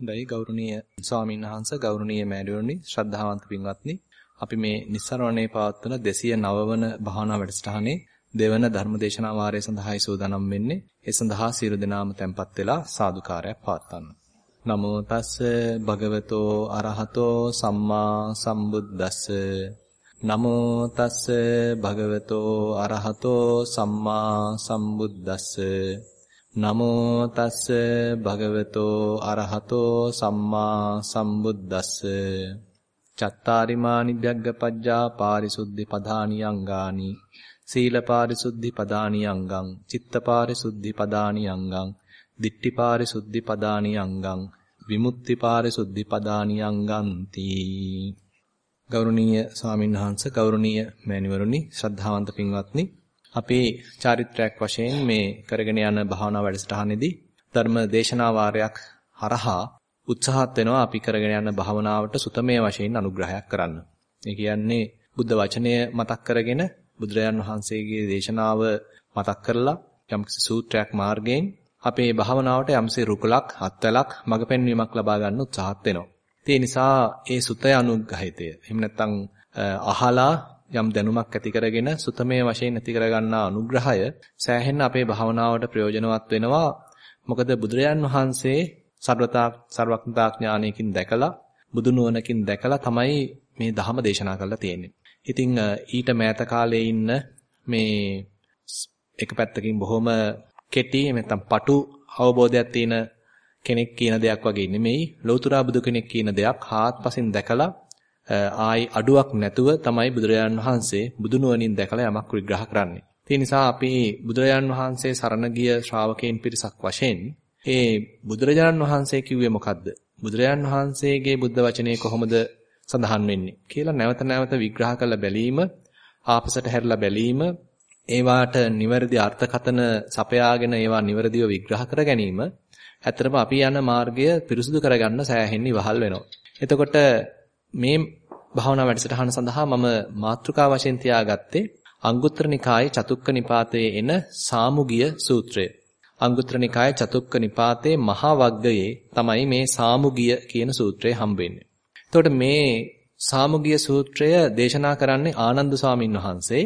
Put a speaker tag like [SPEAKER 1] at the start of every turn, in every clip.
[SPEAKER 1] හොඳයි ගෞරවනීය ස්වාමීන් වහන්සේ ගෞරවනීය මෑණිවරණි ශ්‍රද්ධාවන්ත පින්වත්නි අපි මේ නිස්සරණේ පවත්වන 209 වන භාවනා වැඩසටහනේ දෙවන ධර්මදේශනා වාරය සඳහායි සූදානම් වෙන්නේ. ඒ සඳහා සියලු දෙනාම tempත් වෙලා සාදුකාරයක් පවත්වන්න. නමෝ තස්ස භගවතෝ අරහතෝ සම්මා සම්බුද්දස්ස නමෝ තස්ස භගවතෝ අරහතෝ සම්මා සම්බුද්දස්ස නමෝ තස්ස භගවතෝ අරහතෝ සම්මා සම්බුද්දස්ස. චත්තාරිමානි ධග්ගපජ්ජා පාරිසුද්ධි පදානි අංගානි සීල පාරිසුද්ධි පදානි අංගං චිත්ත පාරිසුද්ධි පදානි අංගං දිට්ඨි පාරිසුද්ධි පදානි අංගං විමුක්ති පාරිසුද්ධි පදානි අංගಂತಿ ගෞරවනීය ස්වාමින්වහන්සේ ගෞරවනීය මෑණිවරුනි ශ්‍රද්ධාවන්ත පින්වත්නි අපේ චාරිත්‍රාක් වශයෙන් මේ කරගෙන යන භාවනා වැඩසටහනේදී ධර්ම දේශනා වාරයක් හරහා උත්සාහත් වෙනවා අපි කරගෙන යන භාවනාවට සුතමේ වශයෙන් අනුග්‍රහයක් කරන්න. ඒ කියන්නේ බුද්ධ වචනය මතක් කරගෙන බුදුරජාන් වහන්සේගේ දේශනාව මතක් කරලා යම්කිසි සූත්‍රයක් මාර්ගයෙන් අපේ භාවනාවට යම්සේ රුකුලක් හත්වලක් මඟ පෙන්වීමක් ලබා ගන්න උත්සාහත් වෙනවා. ඒ නිසා ඒ සුතය අනුග්‍රහිතය. එහෙම නැත්නම් අහලා යම් දැනුමක් ඇති කරගෙන සුතමේ වශයෙන් ඇති කරගන්නා අනුග්‍රහය සෑහෙන්න අපේ භාවනාවට ප්‍රයෝජනවත් වෙනවා. මොකද බුදුරජාන් වහන්සේ සර්වතා සර්වඥතා ඥානයකින් දැකලා බුදු නුවණකින් දැකලා තමයි මේ ධහම දේශනා කරලා තියෙන්නේ. ඉතින් ඊට මෑත කාලේ ඉන්න මේ එක පැත්තකින් බොහොම කෙටි නැත්නම් පටු අවබෝධයක් තියෙන කෙනෙක් කියන දෙයක් වගේ නෙමෙයි ලෞතුරා බුදු කෙනෙක් කියන දෙයක් හාත්පසින් දැකලා ආයි අඩුවක් නැතුව තමයි බුදුරජාන් වහන්සේ බුදු නුවණින් දැකලා යමක් විග්‍රහ කරන්නේ. ඒ නිසා අපි බුදුරජාන් වහන්සේ සරණ ගිය ශ්‍රාවකයන් පිරිසක් වශයෙන් ඒ බුදුරජාණන් වහන්සේ කිව්වේ මොකද්ද? බුදුරජාණන් වහන්සේගේ බුද්ධ වචනේ කොහොමද සඳහන් වෙන්නේ කියලා නැවත නැවත විග්‍රහ කරලා බැලීම, ආපසට හැරිලා බැලීම, ඒවාට නිවැරදි අර්ථකතන සපයාගෙන ඒවා නිවැරදිව විග්‍රහ කර ගැනීම ඇත්තටම අපි යන මාර්ගය පිරිසුදු කරගන්න සෑහෙන්න ඉවහල් වෙනවා. එතකොට මේ භාවනා වැඩසටහන සඳහා මම මාතෘකා වශයෙන් තියාගත්තේ අංගුත්තර නිකායේ චතුක්ක නිපාතයේ එන සාමුගිය සූත්‍රය. අංගුත්තර නිකායේ චතුක්ක නිපාතේ මහා වග්ගයේ තමයි මේ සාමුගිය කියන සූත්‍රය හම්බෙන්නේ. එතකොට මේ සාමුගිය සූත්‍රය දේශනා කරන්නේ ආනන්ද ස්වාමින් වහන්සේ.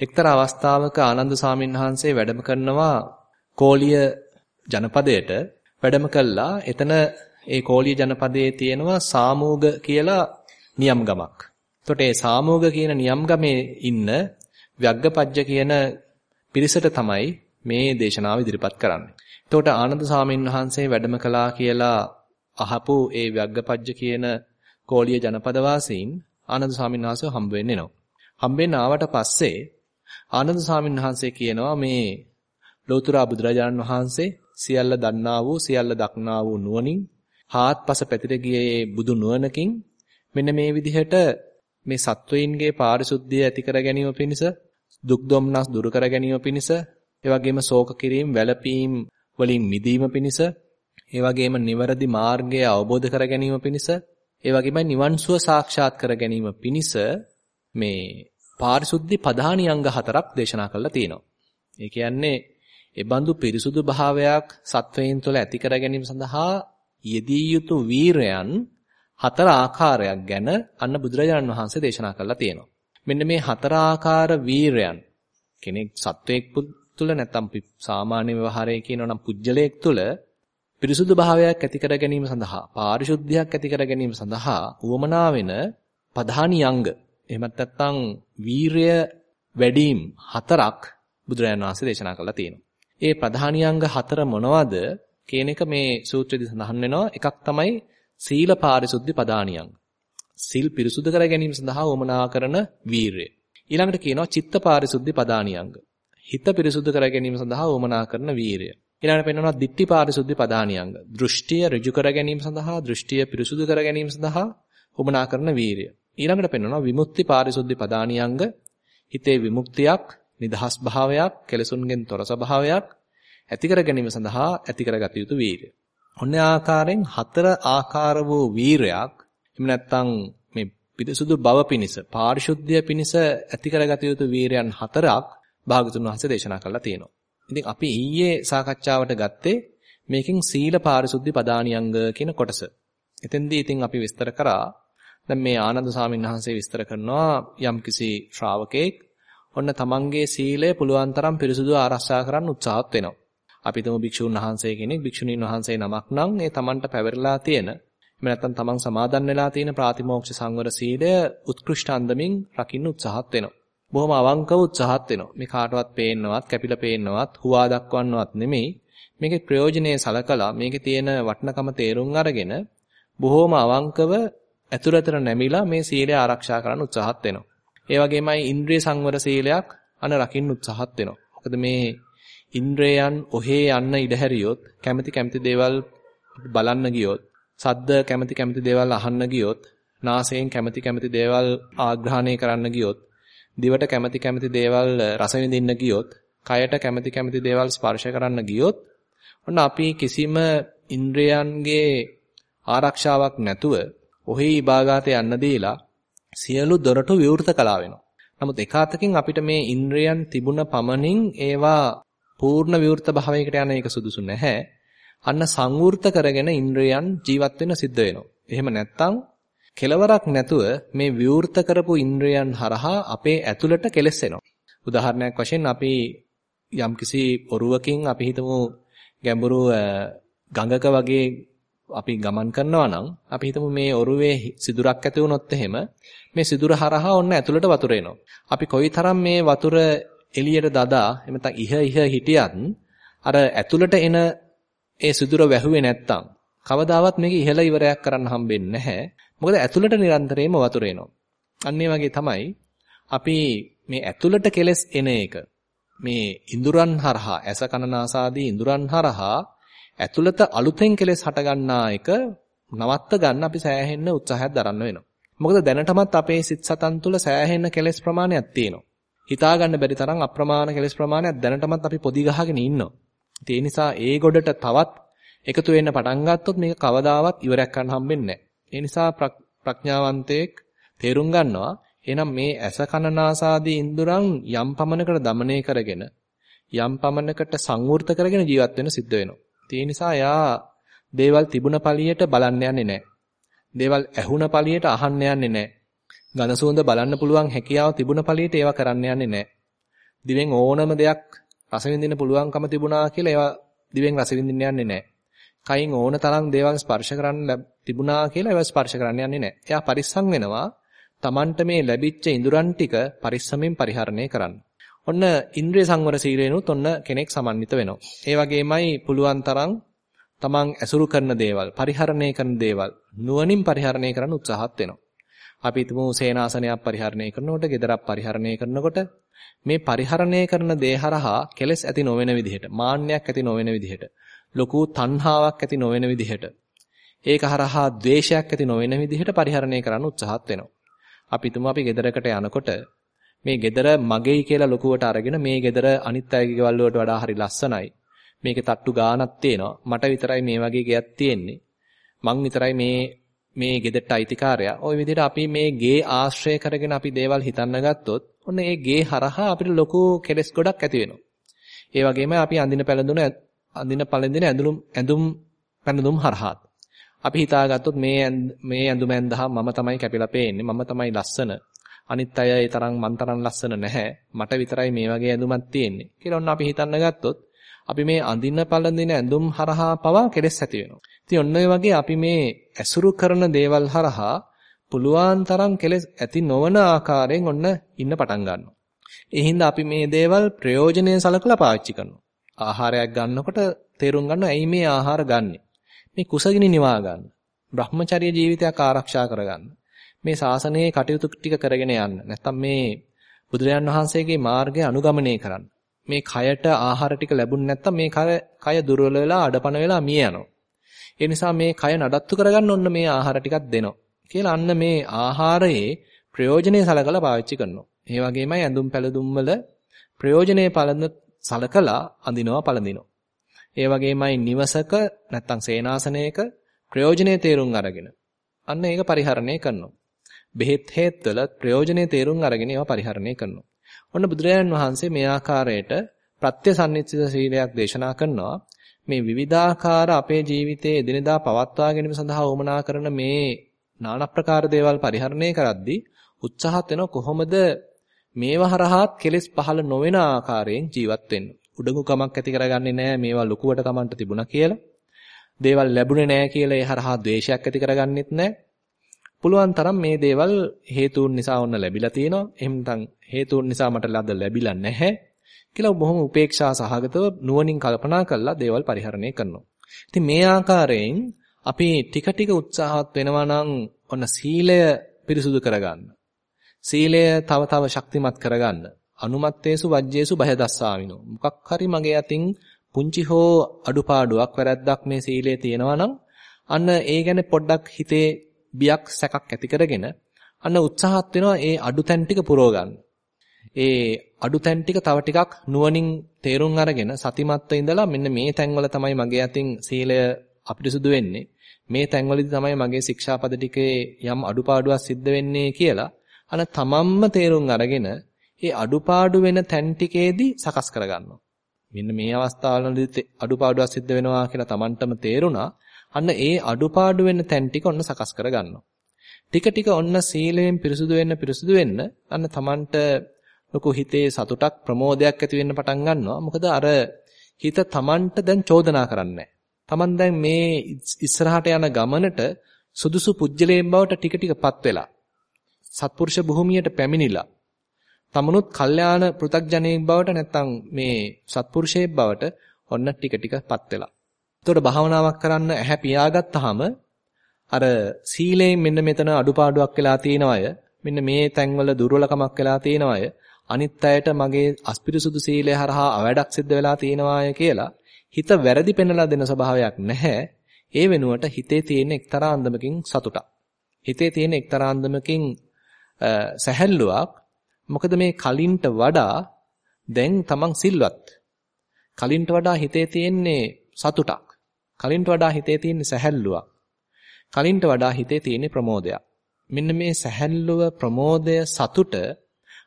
[SPEAKER 1] එක්තරා අවස්ථාවක ආනන්ද ස්වාමින් වහන්සේ වැඩම කරනවා කෝලිය ජනපදයට වැඩම කළා. එතන ඒ කෝලිය ජනපදයේ තියෙනවා සාමෝග කියලා නියම් ගමක්. එතකොට ඒ සාමෝග කියන නියම් ගමේ ඉන්න ව්‍යග්ගපජ්ජ කියන පිරිසට තමයි මේ දේශනාව ඉදිරිපත් කරන්නේ. එතකොට ආනන්ද සාමීන් වහන්සේ වැඩම කළා කියලා අහපු ඒ ව්‍යග්ගපජ්ජ කියන කෝලිය ජනපද වාසීන් ආනන්ද සාමීන් වහන්සේව හම්බ වෙන්නේ නෝ. හම්බෙන්න ආවට පස්සේ ආනන්ද සාමීන් වහන්සේ කියනවා මේ ලෝතර බුදුරජාණන් වහන්සේ සියල්ල දන්නා වූ සියල්ල දක්නා වූ නුවණින් හාත්පස පැතිර ගියේ බුදු නුවණකින් මෙන්න මේ විදිහට මේ සත්වයින්ගේ පාරිශුද්ධිය ඇති කර ගැනීම පිණිස දුක් දුම්නස් දුරු කර ගැනීම පිණිස ඒ වගේම ශෝක කිරීම වැළපීම් වලින් මිදීම පිණිස ඒ වගේම නිවැරදි මාර්ගය අවබෝධ කර ගැනීම පිණිස ඒ වගේම නිවන් සුව සාක්ෂාත් කර ගැනීම පිණිස මේ පාරිශුද්ධි පධානි අංග හතරක් දේශනා කරලා තියෙනවා. ඒ කියන්නේ ඒ බඳු පිරිසුදු භාවයක් සත්වයන් තුළ ඇති කර ගැනීම සඳහා යෙදී යුතු වීරයන් හතර ආකාරයක් ගැන අන්න බුදුරජාණන් වහන්සේ දේශනා කරලා තියෙනවා. මෙන්න මේ හතර ආකාර වීරයන් කෙනෙක් සත්වයක් තුළ නැත්නම් සාමාන්‍ය ව්‍යවහාරයේ කියනවා නම් පුජ්‍යලයක් තුළ පිරිසුදු භාවයක් ඇති කර ගැනීම සඳහා පාරිශුද්ධියක් ඇති කර ගැනීම සඳහා උවමනා වෙන පධානි අංග එහෙමත් නැත්නම් වීරය වැඩිම් හතරක් බුදුරජාණන් වහන්සේ දේශනා කළා තියෙනවා. ඒ ප්‍රධානි අංග හතර මොනවද කියන එක මේ සූත්‍රයේදී සඳහන් වෙනවා. එකක් තමයි සීල පාරිශුද්ධි පදානියංග. සිල් පිරිසුදු කර ගැනීම සඳහා උවමනා කරන වීරය. ඊළඟට කියනවා චිත්ත පාරිශුද්ධි පදානියංග. හිත පිරිසුදු කර ගැනීම සඳහා උවමනා කරන වීරය. ඊළඟට පෙන්වනවා දිට්ඨි පාරිශුද්ධි පදානියංග. දෘෂ්ටිය ඍජු කර ගැනීම සඳහා දෘෂ්ටිය පිරිසුදු කර ගැනීම සඳහා උවමනා කරන වීරය. ඊළඟට පෙන්වනවා විමුක්ති පාරිශුද්ධි පදානියංග. හිතේ විමුක්තියක්, නිදහස් භාවයක්, කෙලසුන්ගෙන් තොර ස්වභාවයක් ඇති කර ගැනීම සඳහා ඇති කරගත යුතු වීරය. ඔන්න ආකාරයෙන් හතර ආකාර වූ වීරයක් එහෙම නැත්නම් මේ පිරිසුදු බව පිණිස, පාරිශුද්ධිය පිණිස ඇති කරගත යුතු වීරයන් හතරක් භාගතුන් වහන්සේ දේශනා කළා තියෙනවා. ඉතින් අපි ඊයේ සාකච්ඡාවට ගත්තේ මේකෙන් සීල පාරිශුද්ධි පදානියංග කියන කොටස. එතෙන්දී ඉතින් අපි විස්තර කරා දැන් මේ ආනන්ද සාමීන් වහන්සේ විස්තර කරනවා යම්කිසි ශ්‍රාවකෙක් ඔන්න තමන්ගේ සීලය පුළුවන් තරම් පිරිසුදු ආරක්ෂා කරන්න උත්සාහත් වෙනවා. අපි තුමු භික්ෂුන් වහන්සේ කෙනෙක් භික්ෂුණීන් වහන්සේ නමක් නම් ඒ තමන්ට පැවරලා තියෙන එහෙම නැත්නම් තමන් සමාදන් වෙලා තියෙන ප්‍රාතිමෝක්ෂ සංවර සීලය උත්කෘෂ්ඨ අන්දමින් රකින්න උත්සාහත් වෙනවා. බොහොම අවංකව උත්සාහත් වෙනවා. මේ කාටවත් පේන්නවත්, කැපිලා පේන්නවත්, හුවා දක්වන්නවත් නෙමෙයි. මේකේ ප්‍රයෝජනේ සලකලා මේකේ තියෙන වටිනකම තේරුම් අරගෙන බොහොම අවංකව ඇතුළතට නැමිලා මේ සීලය ආරක්ෂා කරන්න උත්සාහත් වෙනවා. ඒ වගේමයි ඉන්ද්‍රිය සංවර සීලයක් අන රකින්න උත්සාහත් වෙනවා. මොකද මේ ඉන්ද්‍රයන් ඔහේ යන්න ඉඩ හැරියොත් කැමැති කැමැති දේවල් බලන්න ගියොත් සද්ද කැමැති කැමැති දේවල් අහන්න ගියොත් නාසයෙන් කැමැති කැමැති දේවල් ආග්‍රහණය කරන්න ගියොත් දිවට කැමැති කැමැති දේවල් රස විඳින්න ගියොත් කයට කැමැති කැමැති දේවල් ස්පර්ශ කරන්න ගියොත් ඔන්න අපි කිසිම ඉන්ද්‍රයන්ගේ ආරක්ෂාවක් නැතුව ඔහි විභාගාත යන්න දීලා සියලු දොරටු විවෘත කළා වෙනවා. නමුත් එක අතකින් අපිට මේ ඉන්ද්‍රයන් තිබුණ පමණින් ඒවා පූර්ණ විවෘත භාවයකට යන එක සුදුසු නැහැ. අන්න සංවෘත කරගෙන ඉන්ද්‍රයන් ජීවත් වෙන්න සිද්ධ වෙනවා. එහෙම නැත්නම් කෙලවරක් නැතුව මේ විවෘත කරපු ඉන්ද්‍රයන් හරහා අපේ ඇතුළට කෙලස් එනවා. උදාහරණයක් වශයෙන් අපි යම්කිසි ඔරුවකින් අපි හිතමු ගැඹුරු ගඟක වගේ අපි ගමන් කරනවා නම් අපි හිතමු මේ ඔරුවේ සිදුරක් ඇති වුණොත් එහෙම මේ සිදුර හරහා ඔන්න ඇතුළට වතුර එනවා. අපි කොයිතරම් මේ වතුර එළියට දදා එහෙම නැත්නම් ඉහ ඉහ හිටියත් අර ඇතුළට එන ඒ සිදුර වැහුවේ නැත්තම් කවදාවත් මේක ඉහළ ඉවරයක් කරන්න හම්බෙන්නේ නැහැ. මොකද ඇතුළට නිරන්තරයෙන්ම වතුර එනවා. අන්න වගේ තමයි අපි මේ ඇතුළට කෙලස් එන එක මේ ඉඳුරන් හරහා ඇස කන නාසාදී ඉඳුරන් හරහා ඇතුළත අලුතෙන් කෙලස් හටගන්නා එක නවත්ත ගන්න අපි සෑහෙන්න උත්සාහයක් දරන්න වෙනවා. මොකද දැනටමත් අපේ සිත් සතන් තුළ සෑහෙන්න කෙලස් ප්‍රමාණයක් තියෙනවා. හිතා ගන්න බැරි තරම් අප්‍රමාණ කෙලෙස් ප්‍රමාණයක් දැනටමත් අපි පොදි ගහගෙන ඉන්නවා. ඒ නිසා ඒ ගොඩට තවත් එකතු වෙන්න පටන් ගත්තොත් මේක කවදාවත් ඉවරයක් ගන්න හම්බෙන්නේ නැහැ. ඒ නිසා ප්‍රඥාවන්තයෙක් තේරුම් ගන්නවා එහෙනම් මේ ඇස කනනාසාදී ඉන්ද්‍රයන් යම් පමණකට দমনය කරගෙන යම් පමණකට සංවෘත කරගෙන ජීවත් වෙන සිද්ධ වෙනවා. ඒ නිසා යා දේවල් තිබුණ පළියට බලන්න යන්නේ නැහැ. දේවල් ඇහුණ පළියට අහන්න යන්නේ නැහැ. ගඳ සුවඳ බලන්න පුළුවන් හැකියාව තිබුණ පළියට ඒවා කරන්න යන්නේ නැහැ. දිවෙන් ඕනම දෙයක් රස විඳින්න පුළුවන්කම තිබුණා කියලා ඒවා දිවෙන් රස විඳින්න යන්නේ නැහැ. කයින් ඕන තරම් දේවල් ස්පර්ශ කරන්න තිබුණා කියලා ඒවා ස්පර්ශ කරන්න යන්නේ නැහැ. එයා පරිස්සම් වෙනවා. Tamanට මේ ලැබිච්ච ඉඳුරන් ටික පරිස්සමෙන් පරිහරණය කරන්න. ඔන්න ඉන්ද්‍රිය සංවර සීලේනොත් ඔන්න කෙනෙක් සමන්විත වෙනවා. ඒ වගේමයි පුළුවන් තරම් තමන් ඇසුරු කරන දේවල්, පරිහරණය කරන දේවල් නුවණින් පරිහරණය කරන්න උත්සාහත් වෙනවා. අපි හිතමු සේනාසනයක් පරිහරණය කරනකොට, ගෙදරක් පරිහරණය කරනකොට මේ පරිහරණය කරන දේ හරහා කෙලස් ඇති නොවන විදිහට, මාන්නයක් ඇති නොවන විදිහට, ලොකු තණ්හාවක් ඇති නොවන විදිහට, ඒක හරහා ද්වේෂයක් ඇති නොවන විදිහට පරිහරණය කරන්න උත්සාහත් වෙනවා. අපි හිතමු අපි ගෙදරකට යනකොට මේ ගෙදර මගේයි කියලා ලොකුවට අරගෙන මේ ගෙදර අනිත් අයගේ ගෙවල් වලට වඩා හරි ලස්සනයි. මේකේ තට්ටු ගානක් තියෙනවා. මට විතරයි මේ වගේ ගෙයක් තියෙන්නේ. මං විතරයි මේ මේ ගෙදරට අයිතිකාරයා. ওই විදිහට අපි මේ ගේ ආශ්‍රය කරගෙන අපි දේවල් හිතන්න ගත්තොත් ඔන්න ඒ ගේ හරහා අපිට ලොකු කෙලස් ගොඩක් ඇති වෙනවා. ඒ වගේම අපි අඳින පැළඳුන අඳින පළඳින ඇඳුම් ඇඳුම් පැළඳුම් හරහා අපි හිතාගත්තොත් මේ මේ ඇඳුම ඇඳහම මම තමයි කැපිලා පේන්නේ මම තමයි ලස්සන අනිත් අය ඒ තරම් මන් තරම් ලස්සන නැහැ මට විතරයි මේ වගේ ඇඳුමක් තියෙන්නේ කියලා ඔන්න අපි හිතන්න ගත්තොත් අපි මේ අඳින පළඳින ඇඳුම් හරහා පවා කෙලස් ඇති වෙනවා. ඉතින් ඔන්න ඔය වගේ අපි මේ ඇසුරු කරන දේවල් හරහා පුළුවන් තරම් කෙලස් ඇති නොවන ආකාරයෙන් ඔන්න ඉන්න පටන් ගන්නවා. ඒ හින්දා අපි මේ දේවල් ප්‍රයෝජනෙ සලකලා පාවිච්චි කරනවා. ආහාරයක් ගන්නකොට තේරුම් ගන්නවා ඇයි මේ ආහාර ගන්නෙ. මේ කුසගිනි නිවා ගන්න. Brahmacharya ජීවිතයක් ආරක්ෂා කරගන්න. මේ ශාසනයේ කටයුතු ටික කරගෙන යන්න. නැත්තම් මේ බුදුරජාන් වහන්සේගේ මාර්ගය අනුගමනය කරන්න. මේ කයට ආහාර ටික ලැබුණ නැත්තම් මේ කය දුර්වල වෙලා අඩපණ වෙලා මිය යනවා. ඒ නිසා මේ කය නඩත්තු කරගන්න ඔන්න මේ ආහාර ටිකක් දෙනවා. කියලා අන්න මේ ආහාරයේ ප්‍රයෝජනේ සලකලා පාවිච්චි කරනවා. ඒ වගේමයි ඇඳුම් පැළඳුම් වල ප්‍රයෝජනේ පළඳ සලකලා අඳිනවා පළඳිනවා. ඒ වගේමයි නිවසක නැත්තම් සේනාසනයක ප්‍රයෝජනේ තේරුම් අරගෙන අන්න ඒක පරිහරණය කරනවා. බෙහෙත් හේත්වල ප්‍රයෝජනේ තේරුම් අරගෙන ඒවා පරිහරණය කරනවා. ඔන්න බුදුරජාණන් වහන්සේ මේ ආකාරයට ප්‍රත්‍යසන්නිච්චිත සීලයක් දේශනා කරනවා. මේ විවිධාකාර අපේ ජීවිතයේ එදිනෙදා පවත්වා ගැනීම සඳහා වමනා කරන මේ নানা ප්‍රකාර දේවල් පරිහරණය කරද්දී උත්සාහත් වෙන කොහොමද මේව හරහාත් කෙලෙස් පහළ නොවන ආකාරයෙන් ජීවත් වෙන්න. උඩඟුකමක් ඇති කරගන්නේ නැහැ මේවා ලොකුවට Tamanට තිබුණා කියලා. දේවල් ලැබුණේ නැහැ කියලා ඒ හරහා ද්වේෂයක් ඇති කරගන්නෙත් නැහැ. පුළුවන් තරම් මේ දේවල් හේතුන් නිසා ඔන්න ලැබිලා තියෙනවා. එහෙම නැත්නම් හේතුන් නිසා මට ලද ලැබිලා නැහැ. කියලා බොහොම උපේක්ෂා සහගතව නුවණින් කල්පනා කරලා දේවල් පරිහරණය කරනවා. ඉතින් මේ ආකාරයෙන් අපි ටික ටික උත්සාහවත් වෙනවා නම් ඔන්න සීලය පිරිසුදු කරගන්න. සීලය තව තව ශක්තිමත් කරගන්න. අනුමත්තේසු වජ්ජේසු බය දස්සාවිනෝ. මොකක් හරි මගේ අතින් පුංචි හෝ අඩුපාඩුවක් වැරද්දක් මේ සීලයේ තියෙනවා නම් අන්න ඒ ගැන පොඩ්ඩක් හිතේ බියක් සැකක් ඇති කරගෙන අන්න උත්සාහත් වෙනවා ඒ අඩුතැන් ටික පුරව ගන්න. ඒ අඩුතැන් ටික තව ටිකක් නුවණින් තේරුම් අරගෙන සතිමත්ව ඉඳලා මෙන්න මේ තැන්වල තමයි මගේ අතින් සීලය අපිරිසුදු වෙන්නේ. මේ තැන්වලදී තමයි මගේ ශික්ෂාපද ටිකේ යම් අඩුපාඩුවක් සිද්ධ වෙන්නේ කියලා අන තමන්ම තේරුම් අරගෙන ඒ අඩුපාඩු වෙන තැන් ටිකේදී සකස් කරගන්නවා. මෙන්න මේ අවස්ථාවවලදී අඩුපාඩුවක් සිද්ධ වෙනවා කියලා තමන්ටම තේරුණා. අන්න ඒ අඩුපාඩු වෙන තැන් ටික ඔන්න සකස් කරගන්නවා. ටික ටික ඔන්න සීලයෙන් පිරිසුදු වෙන්න පිරිසුදු වෙන්න අන්න තමන්ට ලොකු හිතේ සතුටක් ප්‍රමෝදයක් ඇති වෙන්න පටන් ගන්නවා. මොකද අර හිත තමන්ට දැන් චෝදනා කරන්නේ තමන් දැන් මේ ඉස්සරහට යන ගමනට සුදුසු පුජ්‍යලයෙන් බවට ටික ටිකපත් වෙලා සත්පුරුෂ භූමියට පැමිණිලා තමනුත් කල්යාණ පෘ탁ජනෙක් බවට නැත්තම් මේ සත්පුරුෂයෙක් බවට ඔන්න ටික ටිකපත් වෙලා. එතකොට භාවනාවක් කරන්න ඇහැ පියාගත්තාම අර සීලයෙන් මෙන්න මෙතන අඩුපාඩුවක් වෙලා තියෙනවය මෙන්න මේ තැන්වල දුර්වලකමක් වෙලා තියෙනවය අනිත් අයට මගේ අස්පිරිසුදු සීලය හරහා අවඩක් සිද්ධ වෙලා තියෙනවාය කියලා හිත වැරදි පෙන්වලා දෙන ස්වභාවයක් නැහැ. ඒ වෙනුවට හිතේ තියෙන එක්තරා අන්දමකින් සතුටක්. හිතේ තියෙන එක්තරා අන්දමකින් සැහැල්ලුවක්. මොකද මේ කලින්ට වඩා දැන් තමන් සිල්වත්. කලින්ට වඩා හිතේ තියෙන්නේ සතුටක්. කලින්ට වඩා හිතේ තියෙන්නේ සැහැල්ලුවක්. කලින්ට වඩා හිතේ තියෙන්නේ ප්‍රමෝදයක්. මෙන්න මේ සැහැල්ලුව ප්‍රමෝදය සතුට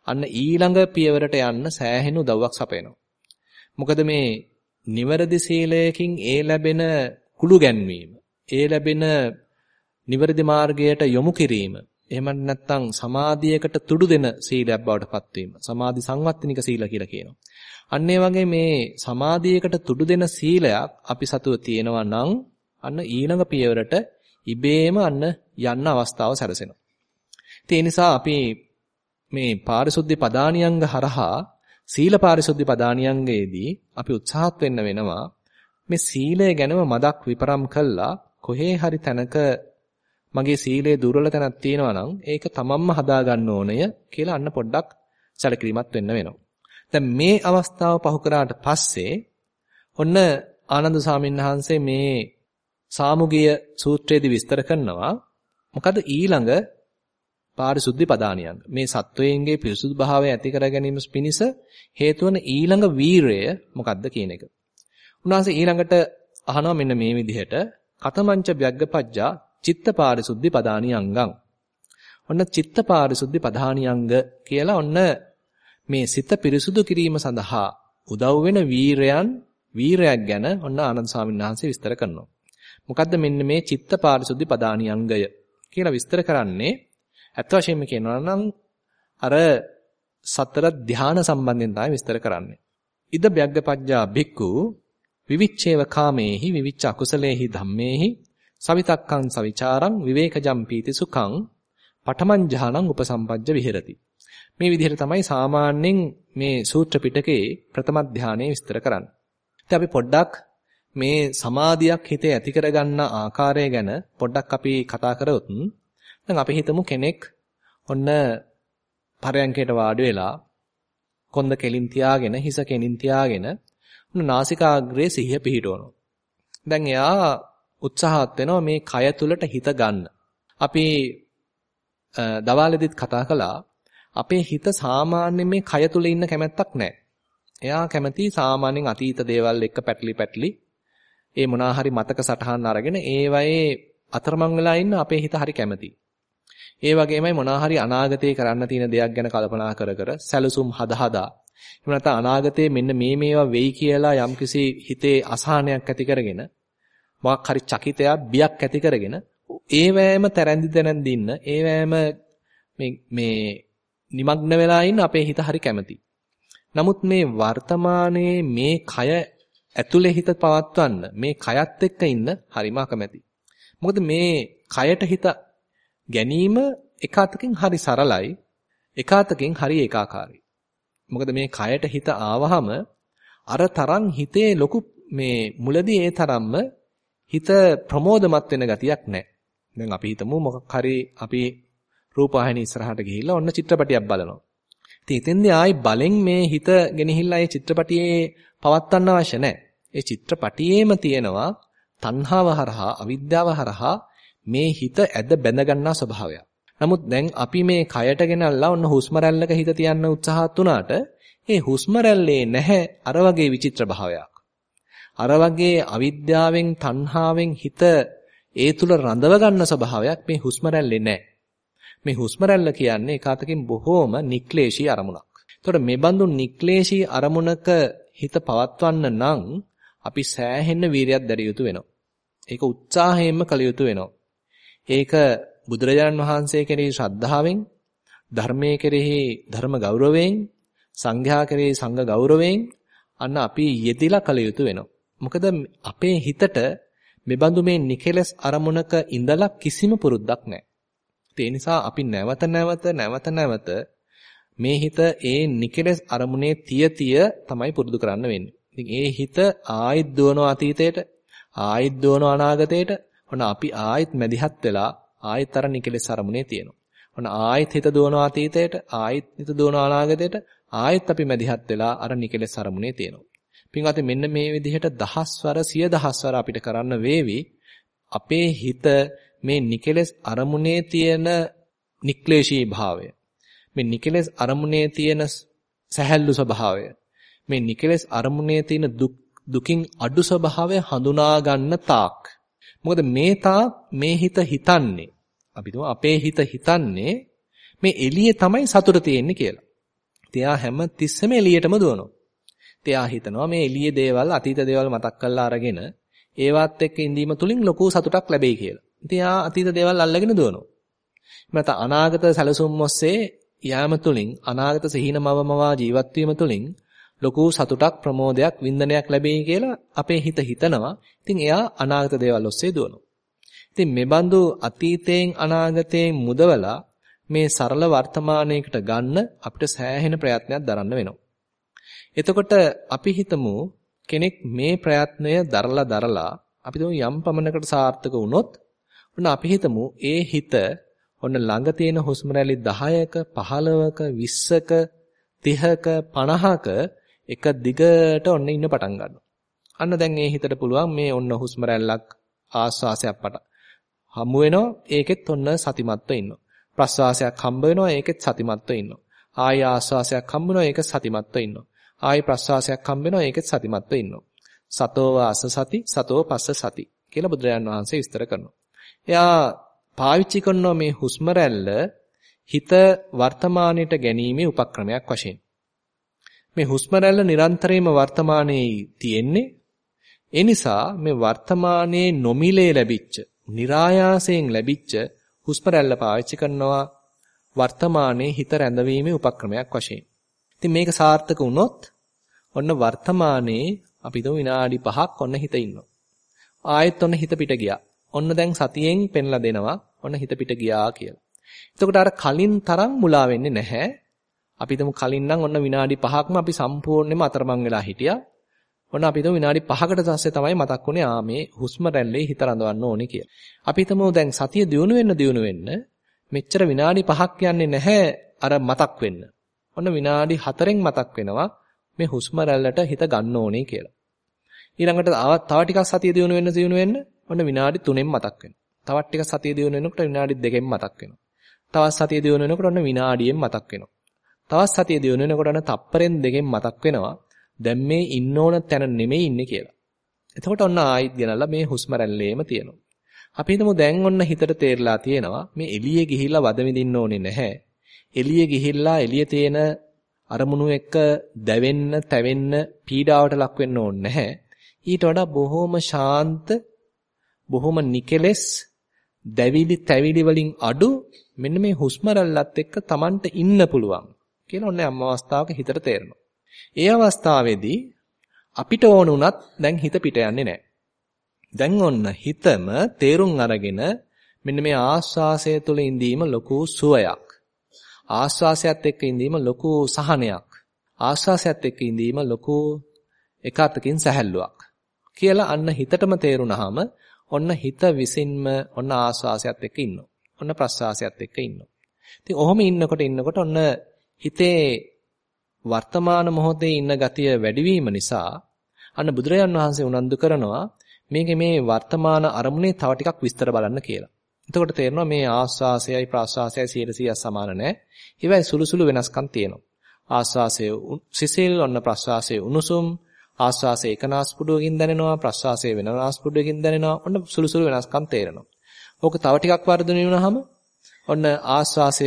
[SPEAKER 1] අන්න ඊළඟ පියවරට යන්න සෑහෙන උදව්වක් සපයනවා. මොකද මේ නිවැරදි සීලයකින් ඒ ලැබෙන කුළු ගැන්වීම, ඒ ලැබෙන නිවැරදි මාර්ගයට යොමු කිරීම, එහෙම නැත්නම් සමාධියකට තුඩු දෙන සීලයක් බවට පත්වීම. සමාධි සංවත්තිනික සීල කියලා කියනවා. අන්න වගේ මේ සමාධියකට තුඩු දෙන සීලයක් අපි සතුව තියෙනවා නම් අන්න ඊළඟ පියවරට ඉබේම අන්න යන්න අවස්ථාව සැලසෙනවා. ඒ නිසා අපි මේ පාරිශුද්ධි පදානියංග හරහා සීල පාරිශුද්ධි පදානියංගයේදී අපි උත්සාහත් වෙන්න වෙනවා මේ සීලය ගැනම මදක් විපරම් කළා කොහේ හරි තැනක මගේ සීලේ දුර්වල තැනක් තියෙනවා නම් ඒක තමන්ම හදා ගන්න ඕනය කියලා අන්න පොඩ්ඩක් සැලකිලිමත් වෙන්න වෙනවා. දැන් මේ අවස්ථාව පහු කරාට පස්සේ ඔන්න ආනන්ද සාමින් වහන්සේ මේ සාමුගිය සූත්‍රයේදී විස්තර කරනවා මොකද ඊළඟ පාරිශුද්ධි පදානියංග මේ සත්වයන්ගේ පිරිසුදු භාවය ඇති කර ගැනීම පිණිස හේතු වන ඊළඟ වීරය මොකක්ද කියන එක. උන්වහන්සේ ඊළඟට අහනවා මෙන්න මේ විදිහට කතමංච ව්‍යග්ගපජ්ජා චිත්ත පාරිසුද්ධි පදානි අංගං. ඔන්න චිත්ත පාරිසුද්ධි පදානි අංග කියලා ඔන්න මේ සිත පිරිසුදු කිරීම සඳහා උදව් වෙන වීරයන් වීරයක් ගැන ඔන්න ආනන්ද ස්වාමීන් වහන්සේ විස්තර කරනවා. මොකද්ද මෙන්න මේ චිත්ත පාරිසුද්ධි පදානි අංගය කියලා විස්තර කරන්නේ ඇත්ත වශයෙන්ම කියනවා නම් අර සතර ධාන සම්බන්ධයෙන් තමයි විස්තර කරන්නේ. ඉද බ්‍යග්ගපජ්ජා භික්ඛු විවිච්ඡේව කාමේහි විවිච්ඡ අකුසලේහි ධම්මේහි සවිතක්කං සවිචාරං විවේකජම් පීති සුඛං පඨමං ඥානං උපසම්පජ්ජ විහෙරති. මේ විදිහට තමයි සාමාන්‍යයෙන් මේ සූත්‍ර පිටකේ ප්‍රථම ධානයේ විස්තර කරන්නේ. ඉතින් අපි පොඩ්ඩක් මේ සමාධියක් හිතේ ඇති කරගන්න ආකාරය ගැන පොඩ්ඩක් අපි කතා කරොත් දැන් අපි හිතමු කෙනෙක් ඔන්න පරයන්කයට වාඩි වෙලා කොන්ද කෙලින් තියාගෙන හිස කෙලින් තියාගෙන ඔන්න නාසිකාග්‍රේ සිහිය පිහිටවනවා. දැන් එයා උත්සාහත් වෙනවා මේ කය තුලට හිත ගන්න. අපි දවාලෙදිත් කතා කළා අපේ හිත සාමාන්‍ය මේ කය තුල ඉන්න කැමැත්තක් නැහැ. එයා කැමති සාමාන්‍යයෙන් අතීත දේවල් එක්ක පැටලි පැටලි ඒ මොනා හරි මතක සටහන් අරගෙන ඒවයේ අතරමං වෙලා ඉන්න අපේ හිත හරි කැමති. ඒ වගේමයි මොනා හරි අනාගතේ කරන්න තියෙන දෙයක් ගැන කල්පනා කර කර සැලසුම් හද හදා එහෙම නැත්නම් අනාගතයේ මෙන්න මේ මේවා වෙයි කියලා යම්කිසි හිතේ අසහනයක් ඇති කරගෙන මොකක් හරි චකිතයක් බියක් ඇති කරගෙන ඒ වෑයම තරැන්දි තරැන්දි ඉන්න ඒ වෑයම මේ මේ নিමග්න වෙලා ඉන්න අපේ හිත හරි කැමති. නමුත් මේ වර්තමානයේ මේ කය ඇතුලේ හිත පවත්වන්න මේ කයත් එක්ක ඉන්න හරිම අකමැති. මොකද මේ කයට හිත ගැනීම එකාතකින් හරි සරලයි එකාතකින් හරි ඒකාකාරයි. මොකද මේ කයට හිත ආවහම අර තරම් හිතේ ලොකු මේ මුලදී ඒ තරම්ම හිත ප්‍රමෝදමත් වෙන ගතියක් නැහැ. දැන් අපි හිතමු මොකක් හරි අපි රූපවාහිනිය ඉස්සරහට ගිහිල්ලා ඔන්න චිත්‍රපටියක් බලනවා. ඉතින් එතෙන්දී ආයි බලෙන් මේ හිත ගෙනහිල්ලා ඒ චිත්‍රපටියේ පවත්වන්න අවශ්‍ය නැහැ. ඒ චිත්‍රපටියේම තියෙනවා තණ්හාව හරහා අවිද්‍යාව හරහා මේ හිත ඇද බැඳ ගන්නා ස්වභාවයක්. නමුත් දැන් අපි මේ කයට ගෙනල්ලා ඔන්න හුස්ම රැල්ලක හිත තියන්න උත්සාහත් වුණාට ඒ හුස්ම රැල්ලේ නැහැ අර වගේ විචිත්‍ර භාවයක්. අර වගේ අවිද්‍යාවෙන් තණ්හාවෙන් හිත ඒ තුල රඳව ගන්න ස්වභාවයක් මේ හුස්ම රැල්ලේ නැහැ. මේ හුස්ම රැල්ල කියන්නේ ඒකාතකින් බොහෝම නික්ලේශී අරමුණක්. ඒතකොට මේ බඳු නික්ලේශී අරමුණක හිත පවත්වන්න නම් අපි සෑහෙන්න වීරියක් දැරිය යුතු වෙනවා. ඒක උත්සාහයෙන්ම කළ යුතු වෙනවා. ඒක බුදුරජාණන් වහන්සේ කෙරෙහි ශ්‍රද්ධාවෙන්, ධර්මයේ කෙරෙහි ධර්ම ගෞරවයෙන්, සංඝයා කෙරෙහි සංඝ ගෞරවයෙන් අන්න අපි යෙදිලා කළ යුතු වෙනවා. මොකද අපේ හිතට මෙබඳු මේ නිකලස් අරමුණක ඉඳලා කිසිම පුරුද්දක් නැහැ. ඒ නිසා අපි නැවත නැවත නැවත නැවත මේ හිත ඒ නිකලස් අරමුණේ තිය තිය තමයි පුරුදු කරන්න වෙන්නේ. ඉතින් ඒ හිත ආයිත් දුවනවා අතීතයට, ආයිත් දුවනවා අනාගතයට. ඔන්න අපි ආයිත් මැදිහත් වෙලා ආයිත් අර නිකලස් අරමුණේ තියෙනවා. ඔන්න ආයිත් හිත දුවනවා අතීතයට, ආයිත් හිත දුවනවා අනාගතයට, ආයිත් අපි මැදිහත් වෙලා අර නිකලස් අරමුණේ තියෙනවා. පින්වත්නි මෙන්න මේ විදිහට දහස්වර සිය දහස්වර අපිට කරන්න වේවි අපේ හිත මේ නිකලස් අරමුණේ තියෙන නික්ලේශී භාවය මේ නිකලස් අරමුණේ තියෙන සැහැල්ලු ස්වභාවය මේ නිකලස් අරමුණේ තියෙන දුකින් අඩු ස්වභාවය හඳුනා ගන්න තාක් මොකද මේ තාක් මේ හිත හිතන්නේ අපි අපේ හිත හිතන්නේ මේ එළියේ තමයි සතුට තියෙන්නේ කියලා. තියා හැම තිස්සෙම එළියටම දුවනවා. එයා හිතනවා මේ එළියේ දේවල් අතීත දේවල් මතක් කරලා අරගෙන ඒවත් එක්ක ඉඳීම තුලින් ලොකු සතුටක් ලැබෙයි කියලා. ඉතින් එයා අතීත දේවල් අල්ලගෙන දුවනවා. මත අනාගත සැලසුම් ඔස්සේ යාම තුලින් අනාගත සිහින මවමවා ජීවත් වීම තුලින් ලොකු සතුටක් ප්‍රමෝදයක් වින්දනයක් ලැබෙයි කියලා අපේ හිත හිතනවා. ඉතින් එයා අනාගත දේවල් ඔස්සේ දුවනවා. ඉතින් මේ බඳු අතීතයෙන් අනාගතයෙන් මුදවලා මේ සරල වර්තමානයකට ගන්න අපිට සෑහෙන ප්‍රයත්නයක් දරන්න වෙනවා. එතකොට අපි හිතමු කෙනෙක් මේ ප්‍රයත්නය දරලා දරලා අපි යම් පමණකට සාර්ථක වුණොත් ඔන්න අපි හිතමු ඒ හිත ඔන්න ළඟ තියෙන හුස්ම රැලි 10ක 15ක 20ක 30ක 50ක එක දිගට ඔන්න ඉන්න පටන් ගන්නවා. අන්න දැන් ඒ හිතට පුළුවන් මේ ඔන්න හුස්ම රැල්ලක් ආස්වාසයක් පට හමු වෙනවා ඒකෙත් ඔන්න සතිමත්ව ඉන්නවා. ප්‍රස්වාසයක් හම්බ වෙනවා ඒකෙත් සතිමත්ව ඉන්නවා. ආය ආස්වාසයක් හම්බ වෙනවා ඒක සතිමත්ව ඉන්නවා. ආයි ප්‍රස්වාසයක් හම්බ වෙනවා ඒකෙත් සතිමත්ව ඉන්නවා. සතෝ වාස සති සතෝ පස්ස සති කියලා බුදුරජාන් වහන්සේ විස්තර කරනවා. එයා පාවිච්චි කරන මේ හුස්ම හිත වර්තමානයට ගැනීමේ උපක්‍රමයක් වශයෙන්. මේ හුස්ම රැල්ල නිරන්තරයෙන්ම වර්තමානයේ තියෙන්නේ. ඒ නිසා මේ වර්තමානයේ නොමිලේ ලැබිච්ච, નિરાයාසයෙන් ලැබිච්ච හුස්ම රැල්ල පාවිච්චි කරනවා වර්තමානයේ හිත රැඳවීමේ උපක්‍රමයක් වශයෙන්. ඉතින් මේක සාර්ථක වුණොත් ඔන්න වර්තමානයේ අපි හිතමු විනාඩි 5ක් ඔන්න හිත ඉන්නවා. ආයෙත් ඔන්න හිත පිට ගියා. ඔන්න දැන් සතියෙන් පෙන්ලා දෙනවා. ඔන්න හිත පිට ගියා කියලා. එතකොට අර කලින් තරම් මුලා වෙන්නේ නැහැ. අපි හිතමු කලින් නම් ඔන්න විනාඩි 5ක්ම අපි සම්පූර්ණයෙන්ම අතරමං වෙලා හිටියා. ඔන්න අපි හිතමු විනාඩි 5කට පස්සේ තමයි මතක් වුනේ ආ මේ හුස්ම රැල්ලේ හිත රඳවන්න ඕනේ කියලා. අපි හිතමු දැන් සතිය දියුණු වෙන්න දියුණු වෙන්න මෙච්චර විනාඩි 5ක් යන්නේ නැහැ අර මතක් වෙන්න. ඔන්න විනාඩි 4න් මතක් වෙනවා මේ හුස්ම රැල්ලට හිත ගන්න ඕනේ කියලා. ඊළඟට තව ටිකක් සතිය දිනු වෙන්න දිනු වෙන්න ඔන්න විනාඩි 3න් මතක් වෙනවා. තවත් ටිකක් සතිය දිනු වෙනකොට විනාඩි 2න් මතක් වෙනවා. තවත් සතිය දිනු වෙනකොට ඔන්න විනාඩියෙන් මතක් වෙනවා. තවත් සතිය දිනු වෙනකොට ඔන්න තප්පරෙන් දෙකෙන් මතක් වෙනවා. දැන් මේ ඉන්න ඕන තැන නෙමෙයි ඉන්නේ කියලා. එතකොට ඔන්න ආයිත් ගෙනල්ලා මේ හුස්ම රැල්ලේම තියෙනවා. අපි හිතමු දැන් ඔන්න හිතට තේරලා තියෙනවා මේ එළියේ ගිහිල්ලා වද විඳින්න ඕනේ නැහැ. එළියේ ගිහිල්ලා එළියේ තියෙන අරමුණු එක්ක දැවෙන්න, තැවෙන්න, පීඩාවට ලක් වෙන්න ඕනේ නැහැ. ඊට වඩා බොහොම ශාන්ත, බොහොම නිකලස්, දැවිලි තැවිලි වලින් අඩු මෙන්න මේ හුස්ම රැල්ලත් එක්ක Tamanට ඉන්න පුළුවන් කියලා ඔන්න අම්ම අවස්ථාවක හිතට තේරෙනවා. ඒ අවස්ථාවේදී අපිට ඕන උනත් දැන් හිත පිට යන්නේ නැහැ. දැන් ඔන්න හිතම තේරුම් අරගෙන මෙන්න මේ ආස්වාසය තුළ ඉඳීම ලොකු සුවයක්. ආස්වාසයත් එක්ක ඉඳීම ලොකු සහනයක්. ආස්වාසයත් එක්ක ඉඳීම ලොකු එකතකින් සැහැල්ලුවක්. කියලා අන්න හිතටම තේරුණාම ඔන්න හිත විසින්ම ඔන්න ආස්වාසයත් එක්ක ඉන්නවා. ඔන්න ප්‍රස්වාසයත් එක්ක ඉන්නවා. ඉතින් ඔහොම ඉන්නකොට ඉන්නකොට ඔන්න හිතේ වර්තමාන මොහොතේ ඉන්න ගතිය වැඩිවීම නිසා අන්න බුදුරජාන් වහන්සේ උනන්දු කරනවා මේකේ මේ වර්තමාන අරමුණේ තව ටිකක් විස්තර බලන්න කියලා. එතකොට තේරෙනවා මේ ආස්වාසයයි ප්‍රාස්වාසයයි 100% සමාන නැහැ. ඒවයි සුළු සුළු වෙනස්කම් තියෙනවා. ආස්වාසය සිසිල් ඔන්න ප්‍රාස්වාසය උණුසුම් ආස්වාසය එක නාස්පුඩුවකින් දැනෙනවා ප්‍රාස්වාසය වෙන නාස්පුඩුවකින් දැනෙනවා. ඔන්න සුළු සුළු වෙනස්කම් තේරෙනවා. ඕක තව ටිකක් වර්ධනය වුණාම ඔන්න ආස්වාසය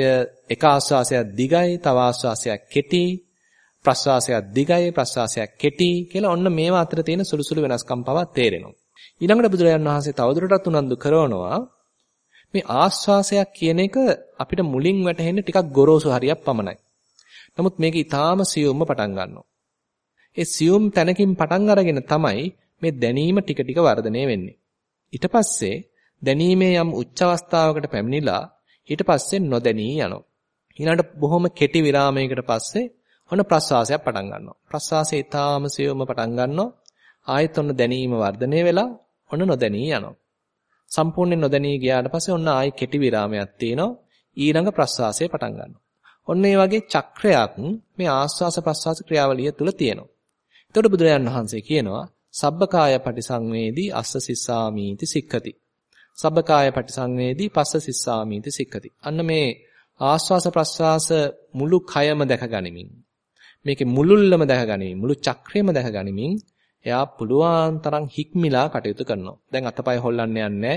[SPEAKER 1] එක ආස්වාසයක් දිගයි තව ආස්වාසයක් කෙටි ප්‍රස්වාසයක් දිගයි ප්‍රස්වාසයක් කෙටි කියලා ඔන්න මේවා අතර තියෙන සුළු සුළු වෙනස්කම් පවා තේරෙනවා. ඊළඟට බුදුරජාන් වහන්සේ තවදුරටත් උනන්දු කරනවා මේ ආස්වාසයක් කියන එක අපිට මුලින් වැටහෙන්නේ ටිකක් ගොරෝසු හරියක් පමණයි. නමුත් මේක ඊටාම සියුම්ම පටන් ගන්නවා. ඒ සියුම් තැනකින් පටන් අරගෙන තමයි මේ දැනීම ටික ටික වර්ධනය වෙන්නේ. ඊට පස්සේ දැනීමේ යම් උච්ච අවස්ථාවකට පැමිණිලා ඊට පස්සේ නොදැනී යනවා. ඊළඟට බොහොම කෙටි විරාමයකට පස්සේ ඔන්න ප්‍රස්වාසයක් පටන් ගන්නවා. ප්‍රස්වාසය ඊටාම සියුම්ම පටන් ගන්නවා. ආයෙත් ඔන්න දැනීම වර්ධනය වෙලා ඔන්න නොදැනී යනවා. සම්පූර්ණයෙන් නොදැනී ගියාට පස්සේ ඔන්න ආයි කෙටි විරාමයක් තියෙනවා. ඊළඟ ප්‍රස්වාසය පටන් ගන්නවා. ඔන්න ඒ වගේ චක්‍රයක් මේ ආස්වාස ප්‍රස්වාස ක්‍රියාවලිය තුල තියෙනවා. එතකොට බුදුරජාන් වහන්සේ කියනවා සබ්බකාය පටිසංවේදී අස්ස සිස්සාමීති සික්ඛති. සබ්බකාය පටිසංවේදී පස්ස සිස්සාමීති සික්ඛති. අන්න මේ ආස්වාස ප්‍රස්වාස මුළු කයම දැක ගනිමින් මේකේ මුලුල්ලම දැක ගනිමින් මුළු චක්‍රයම දැක ගනිමින් එයා පුළුවන් තරම් හික්මිලා කටයුතු කරනවා. දැන් අතපය හොල්ලන්න යන්නේ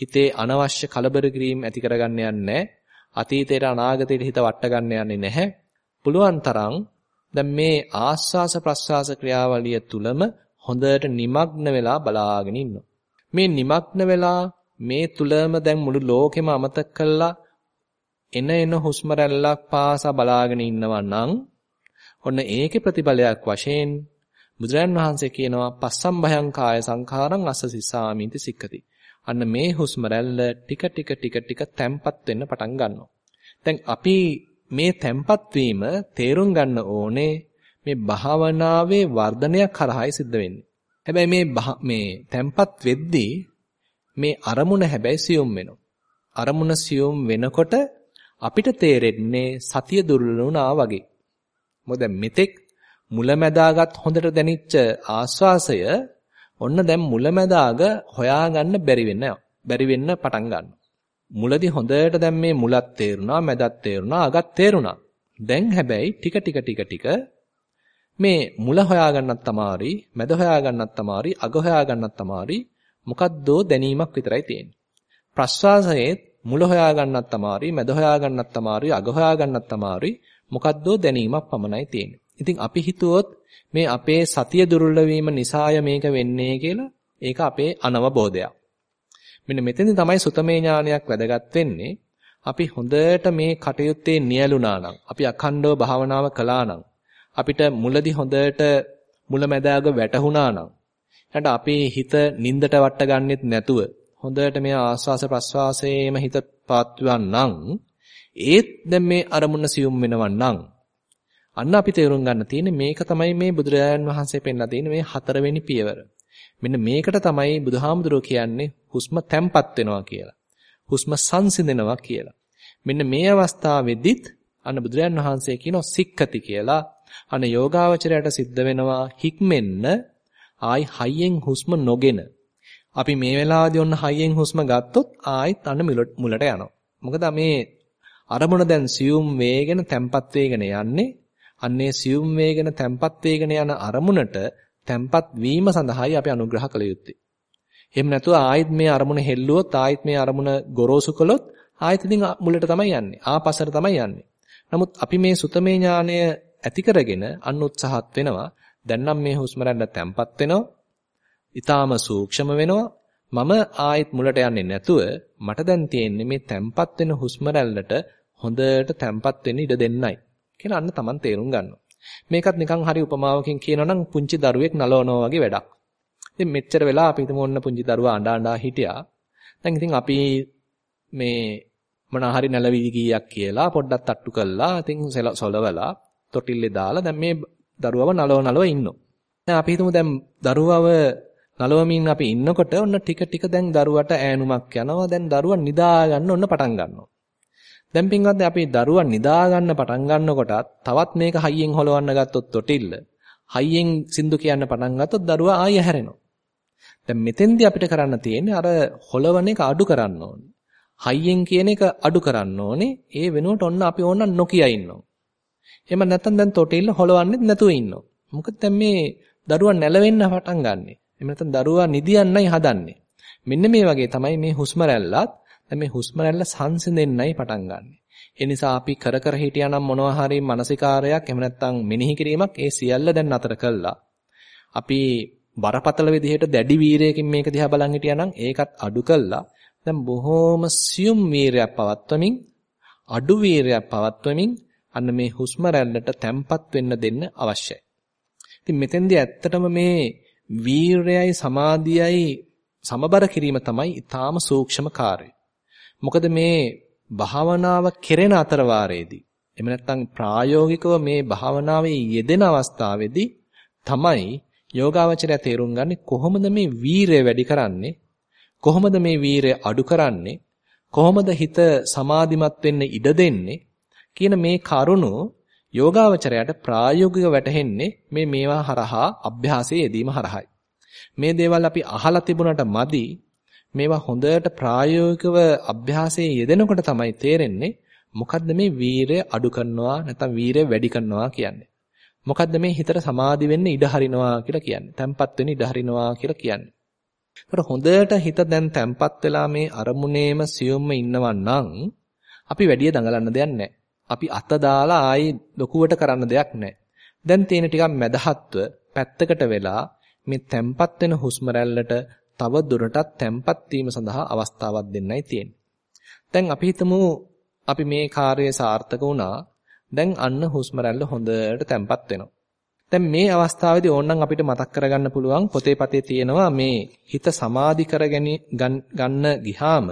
[SPEAKER 1] හිතේ අනවශ්‍ය කලබල කිරීම ඇති කරගන්න යන්නේ අතීතයට අනාගතයට හිත වට ගන්න යන්නේ නැහැ. පුළුවන් තරම් දැන් මේ ආස්වාස ප්‍රස්වාස ක්‍රියාවලිය තුලම හොඳට নিমগ্ন වෙලා බලාගෙන ඉන්නවා. මේ নিমগ্ন වෙලා මේ තුලම දැන් මුළු ලෝකෙම අමතක කළා එන එන හුස්ම රැල්ලක් පාසා බලාගෙන ඉන්නවා නම් ඔන්න ඒකේ ප්‍රතිඵලයක් වශයෙන් බුදුරන් වහන්සේ කියනවා පස්සම් භයං කාය සංඛාරං අස්සසිසාමිති සික්කති. අන්න මේ හුස්ම රැල්ල ටික ටික ටික ටික තැම්පත් වෙන්න පටන් ගන්නවා. දැන් අපි මේ තැම්පත් වීම තේරුම් ගන්න ඕනේ මේ භාවනාවේ වර්ධනයක් කරහායි සිද්ධ වෙන්නේ. හැබැයි මේ මේ තැම්පත් වෙද්දී මේ අරමුණ හැබැයි සියුම් වෙනවා. අරමුණ සියුම් වෙනකොට අපිට තේරෙන්නේ සතිය දුර්වලුණා වගේ. මොකද මෙතෙක් මුලැමැදාගත් හොඳට දැනිච්ච ආස්වාසය ඔන්න දැන් මුලැමැදාග හොයාගන්න බැරි වෙන්න බැරි වෙන්න පටන් ගන්නවා. මුලදී හොඳට දැන් මේ මුලත් තේරුණා, මැදත් තේරුණා, අගත් තේරුණා. දැන් හැබැයි ටික ටික ටික ටික මේ මුල හොයාගන්නත් අමාරුයි, මැද හොයාගන්නත් අමාරුයි, අග හොයාගන්නත් අමාරුයි. මොකද්දෝ දැනීමක් විතරයි තියෙන්නේ. ප්‍රස්වාසයේ මුල හොයාගන්නත් අමාරුයි, මැද හොයාගන්නත් අමාරුයි, අග හොයාගන්නත් අමාරුයි. මොකද්දෝ දැනීමක් පමණයි තියෙන්නේ. ඉතින් අපි හිතුවොත් මේ අපේ සතිය දුර්වල වීම නිසාය මේක වෙන්නේ කියලා ඒක අපේ අනවබෝධයක්. මෙන්න මෙතෙන්දි තමයි සුතමේ ඥානයක් වැදගත් වෙන්නේ. අපි හොඳට මේ කටයුත්තේ නියලුණා නම්, අපි අඛණ්ඩව භාවනාව කළා නම්, අපිට මුලදි හොඳට මුලැමැදාග වැටහුණා නම්, ඊට අපේ හිත නින්දට වට ගන්නෙත් නැතුව හොඳට මේ ආස්වාස ප්‍රස්වාසයේම හිත පාත්වන්න නම් ඒත් දැන් මේ අරමුණ සියුම් වෙනවන් නම් අන්න අපි තේරුම් ගන්න තියෙන්නේ මේක තමයි මේ බුදුරජාණන් වහන්සේ පෙන්ලා තියෙන්නේ මේ හතරවෙනි පියවර. මෙන්න මේකට තමයි බුදුහාමුදුරුවෝ කියන්නේ හුස්ම තැම්පත් වෙනවා කියලා. හුස්ම සංසිඳෙනවා කියලා. මෙන්න මේ අවස්ථාවේදීත් අන්න බුදුරජාණන් වහන්සේ කියනවා සික්කති කියලා. අන්න යෝගාවචරයට සිද්ධ වෙනවා හික්මෙන්න ආයි හයියෙන් හුස්ම නොගෙන. අපි මේ වෙලාවේදී ඔන්න හයියෙන් හුස්ම ගත්තොත් ආයිත් අන්න මුලට යනවා. මොකද මේ අරමුණ දැන් සියුම් වේගෙන තැම්පත් වේගෙන යන්නේ අන්නේ සියුම් වේගෙන තැම්පත් වේගෙන යන අරමුණට තැම්පත් වීම සඳහායි අපි අනුග්‍රහ කළ යුත්තේ. එහෙම නැතුව ආයෙත් මේ අරමුණ හෙල්ලුවොත් ආයෙත් මේ අරමුණ ගොරෝසු කළොත් ආයෙත් ඉතින් මුලට තමයි යන්නේ. ආපස්සට තමයි යන්නේ. නමුත් අපි මේ සුතමේ ඥානය ඇති කරගෙන අන්න උත්සාහත් වෙනවා. දැන් නම් මේ හුස්ම රැල්ල තැම්පත් වෙනවා. ඊටාම සූක්ෂම වෙනවා. මම ආයෙත් මුලට යන්නේ නැතුව මට දැන් තියෙන්නේ මේ තැම්පත් වෙන හුස්ම රැල්ලට හොඳට තැම්පත් වෙන්න ඉඩ දෙන්නයි කියලා අන්න Taman තේරුම් ගන්නවා. මේකත් නිකන් හරි උපමාවකින් කියනවා නම් පුංචි දරුවෙක් නලවනවා වගේ වැඩක්. ඉතින් මෙච්චර වෙලා අපි හිතමු ඔන්න පුංචි දරුවා අඬා අඬා හිටියා. දැන් ඉතින් අපි මේ මොන හරි නැලවිලි ගීයක් කියලා පොඩ්ඩක් තට්ටු කළා. ඉතින් සොලවලා තොටිල්ලේ දාලා දැන් මේ දරුවව නලව නලව ඉන්නවා. දැන් අපි හිතමු දැන් දරුවව නලවමින් අපි ඉන්නකොට ඔන්න ටික ටික දැන් දරුවට ඈනුමක් යනවා. දැන් දරුවා නිදා ගන්න ඔන්න පටන් ගන්නවා. දැන් පින්වත්නි අපි දරුවා නිදා ගන්න පටන් ගන්නකොටත් තවත් මේක හයියෙන් හොලවන්න ගත්තොත් තොටිල්ල හයියෙන් සින්දු කියන්න පටන් ගත්තොත් දරුවා ආයෙ හැරෙනවා. දැන් මෙතෙන්දී අපිට කරන්න තියෙන්නේ අර හොලවන එක අඩු කරන්න ඕනේ. හයියෙන් කියන එක අඩු කරන්න ඕනේ. ඒ වෙනුවට ඔන්න අපි ඕන නොකිය ඉන්නවා. එහෙම නැත්නම් දැන් තොටිල්ල හොලවන්නෙත් නැතුව ඉන්නවා. මොකද දැන් මේ දරුවා නැලවෙන්න පටන් ගන්නෙ. එහෙම නැත්නම් දරුවා නිදියන්නයි හදන්නේ. මෙන්න මේ වගේ තමයි මේ හුස්ම රැල්ලත් දැන් මේ හුස්ම රැල්ල සංසිඳෙන්නයි පටන් ගන්නෙ. ඒ නිසා අපි කර කර හිටියානම් මොනවා හරි මානසිකාරයක් එහෙම නැත්නම් මෙනෙහි කිරීමක් ඒ සියල්ල දැන් නතර කළා. අපි බරපතල විදිහට දැඩි වීරයකින් මේක දිහා බලන් හිටියානම් ඒකත් අඩු කළා. දැන් බොහෝම සියුම් වීරයක් පවත්වමින් අඩු වීරයක් පවත්වමින් අන්න මේ හුස්ම රැල්ලට තැම්පත් වෙන්න දෙන්න අවශ්‍යයි. ඉතින් මෙතෙන්දී ඇත්තටම මේ වීරයයි සමාධියයි සමබර කිරීම තමයි ඊටාම සූක්ෂම කාර්යය. මොකද මේ භාවනාව කෙරෙන අතර වාරයේදී එහෙම නැත්නම් ප්‍රායෝගිකව මේ භාවනාවේ යෙදෙන අවස්ථාවේදී තමයි යෝගාවචරය තේරුම් ගන්නේ කොහොමද මේ වීරය වැඩි කරන්නේ කොහොමද මේ වීරය අඩු කරන්නේ කොහොමද හිත සමාධිමත් වෙන්න ඉඩ දෙන්නේ කියන මේ කරුණු යෝගාවචරයට ප්‍රායෝගිකව වැටහෙන්නේ මේ මේවා හරහා අභ්‍යාසයේ යෙදීම හරහායි. මේ දේවල් අපි අහලා තිබුණට මදි මේවා හොඳට ප්‍රායෝගිකව අභ්‍යාසයේ යෙදෙනකොට තමයි තේරෙන්නේ මොකද්ද මේ වීරය අඩු කරනවා නැත්නම් වීරය වැඩි කරනවා කියන්නේ. මොකද්ද මේ හිතට සමාධි වෙන්න ඉඩ හරිනවා කියලා කියන්නේ. තැම්පත් වෙන්න ඉඩ හරිනවා කියලා කියන්නේ. ඒතර හොඳට හිත දැන් තැම්පත් වෙලා මේ අරමුණේම සියුම්ම ඉන්නවා නම් අපි වැඩි දඟලන්න දෙයක් නැහැ. අපි අත දාලා ආයි ලොකුවට කරන්න දෙයක් නැහැ. දැන් තියෙන ටිකක් මැදහත්ව පැත්තකට වෙලා මේ තැම්පත් වෙන හුස්ම තව දුරටත් තැම්පත් වීම සඳහා අවස්ථාවක් දෙන්නයි තියෙන්නේ. දැන් අපි හිතමු අපි මේ කාර්යය සාර්ථක වුණා. දැන් අන්න හුස්ම හොඳට තැම්පත් වෙනවා. දැන් මේ අවස්ථාවේදී ඕනනම් අපිට මතක් කරගන්න පුළුවන් පොතේ පතේ තියෙනවා මේ හිත සමාධි කරගනි ගන්න ගියාම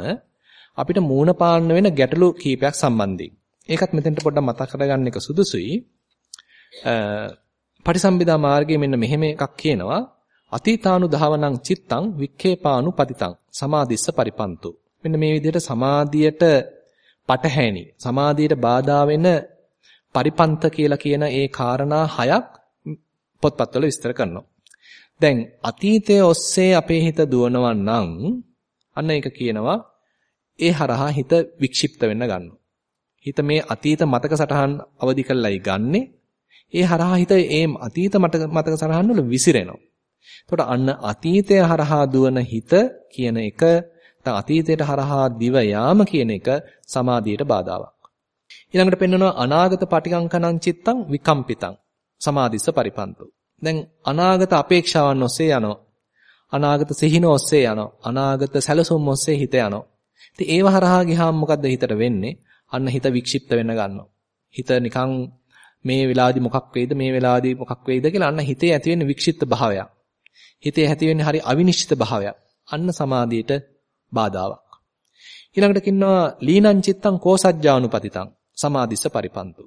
[SPEAKER 1] අපිට මූණ පාන්න වෙන ගැටලු කීපයක් සම්බන්ධයෙන්. ඒකත් මෙතෙන්ට පොඩ්ඩක් මතක් කරගන්න එක සුදුසුයි. පටිසම්භිදා මාර්ගයේ මෙන්න මෙහෙම එකක් කියනවා. අතීතානු ධාවනං චිත්තං වික්ඛේපානු පතිතං සමාධිස්ස පරිපන්තු. මෙන්න මේ විදිහට සමාධියට පටහැනි සමාධියට බාධා වෙන පරිපන්ත කියලා කියන ඒ காரணා හයක් පොත්පත්වල විස්තර කරනවා. දැන් අතීතයේ ඔස්සේ අපේ හිත දුවනවා නම් අන්න ඒක කියනවා ඒ හරහා හිත වික්ෂිප්ත වෙන්න ගන්නවා. හිත මේ අතීත මතක සටහන් අවදි කරලායි ගන්නෙ. ඒ හරහා හිත ඒ අතීත මතක සටහන් වල විසිරෙනවා. එතකොට අන්න අතීතය හරහා දුවන හිත කියන එක නැත්නම් අතීතයට හරහා දිව යාම කියන එක සමාධියට බාධාවක්. ඊළඟට පෙන්වනවා අනාගත පටිකංකනං චිත්තං විකම්පිතං සමාධිස්ස පරිපන්තෝ. දැන් අනාගත අපේක්ෂාවන් ඔස්සේ යනවා. අනාගත සිහින ඔස්සේ යනවා. අනාගත සැලසුම් ඔස්සේ හිත යනවා. ඉතින් ඒව හරහා ගියාම මොකද්ද හිතට වෙන්නේ? අන්න හිත වික්ෂිප්ත වෙන්න ගන්නවා. හිත නිකන් මේ වෙලාවේදී මොකක් වෙයිද මේ වෙලාවේදී මොකක් වෙයිද කියලා අන්න හිතේ ඇති වෙන වික්ෂිප්ත භාවයක්. හිතේ ඇති වෙන්නේ හරි අවිනිශ්චිත භාවයක්. අන්න සමාධියට බාධාවක්. ඊළඟට කින්නවා ලීනං චිත්තං කෝසජ්ජානුපතිතං සමාධිස්ස පරිපන්තු.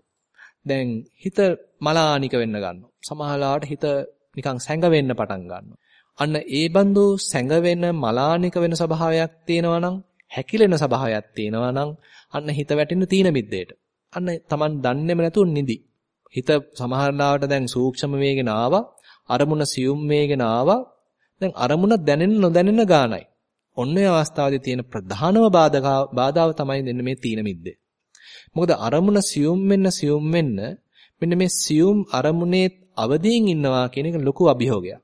[SPEAKER 1] දැන් හිත මලානික වෙන්න ගන්නවා. සමහරලාට හිත නිකන් සැඟවෙන්න පටන් ගන්නවා. අන්න ඒ බඳු සැඟවෙන මලානික වෙන ස්වභාවයක් තියෙනවා නම් හැකිලෙන ස්වභාවයක් තියෙනවා නම් අන්න හිත වැටෙන තීන මිද්දේට. අන්න Taman දන්නේම නැතුව නිදි. හිත සමහරලාට දැන් සූක්ෂම වේගෙන ආවා. අරමුණ සියුම් වේගෙන ආවා. දැන් අරමුණ දැනෙන නොදැනෙන ගානයි. ඔන්න ඒ අවස්ථාවේදී තියෙන ප්‍රධානම බාධාව තමයි දෙන්නේ මේ තීන මිද්දේ. මොකද අරමුණ සියුම් වෙන්න සියුම් වෙන්න මෙන්න මේ සියුම් අරමුණේ අවදීන් ඉන්නවා කියන එක ලොකු අභියෝගයක්.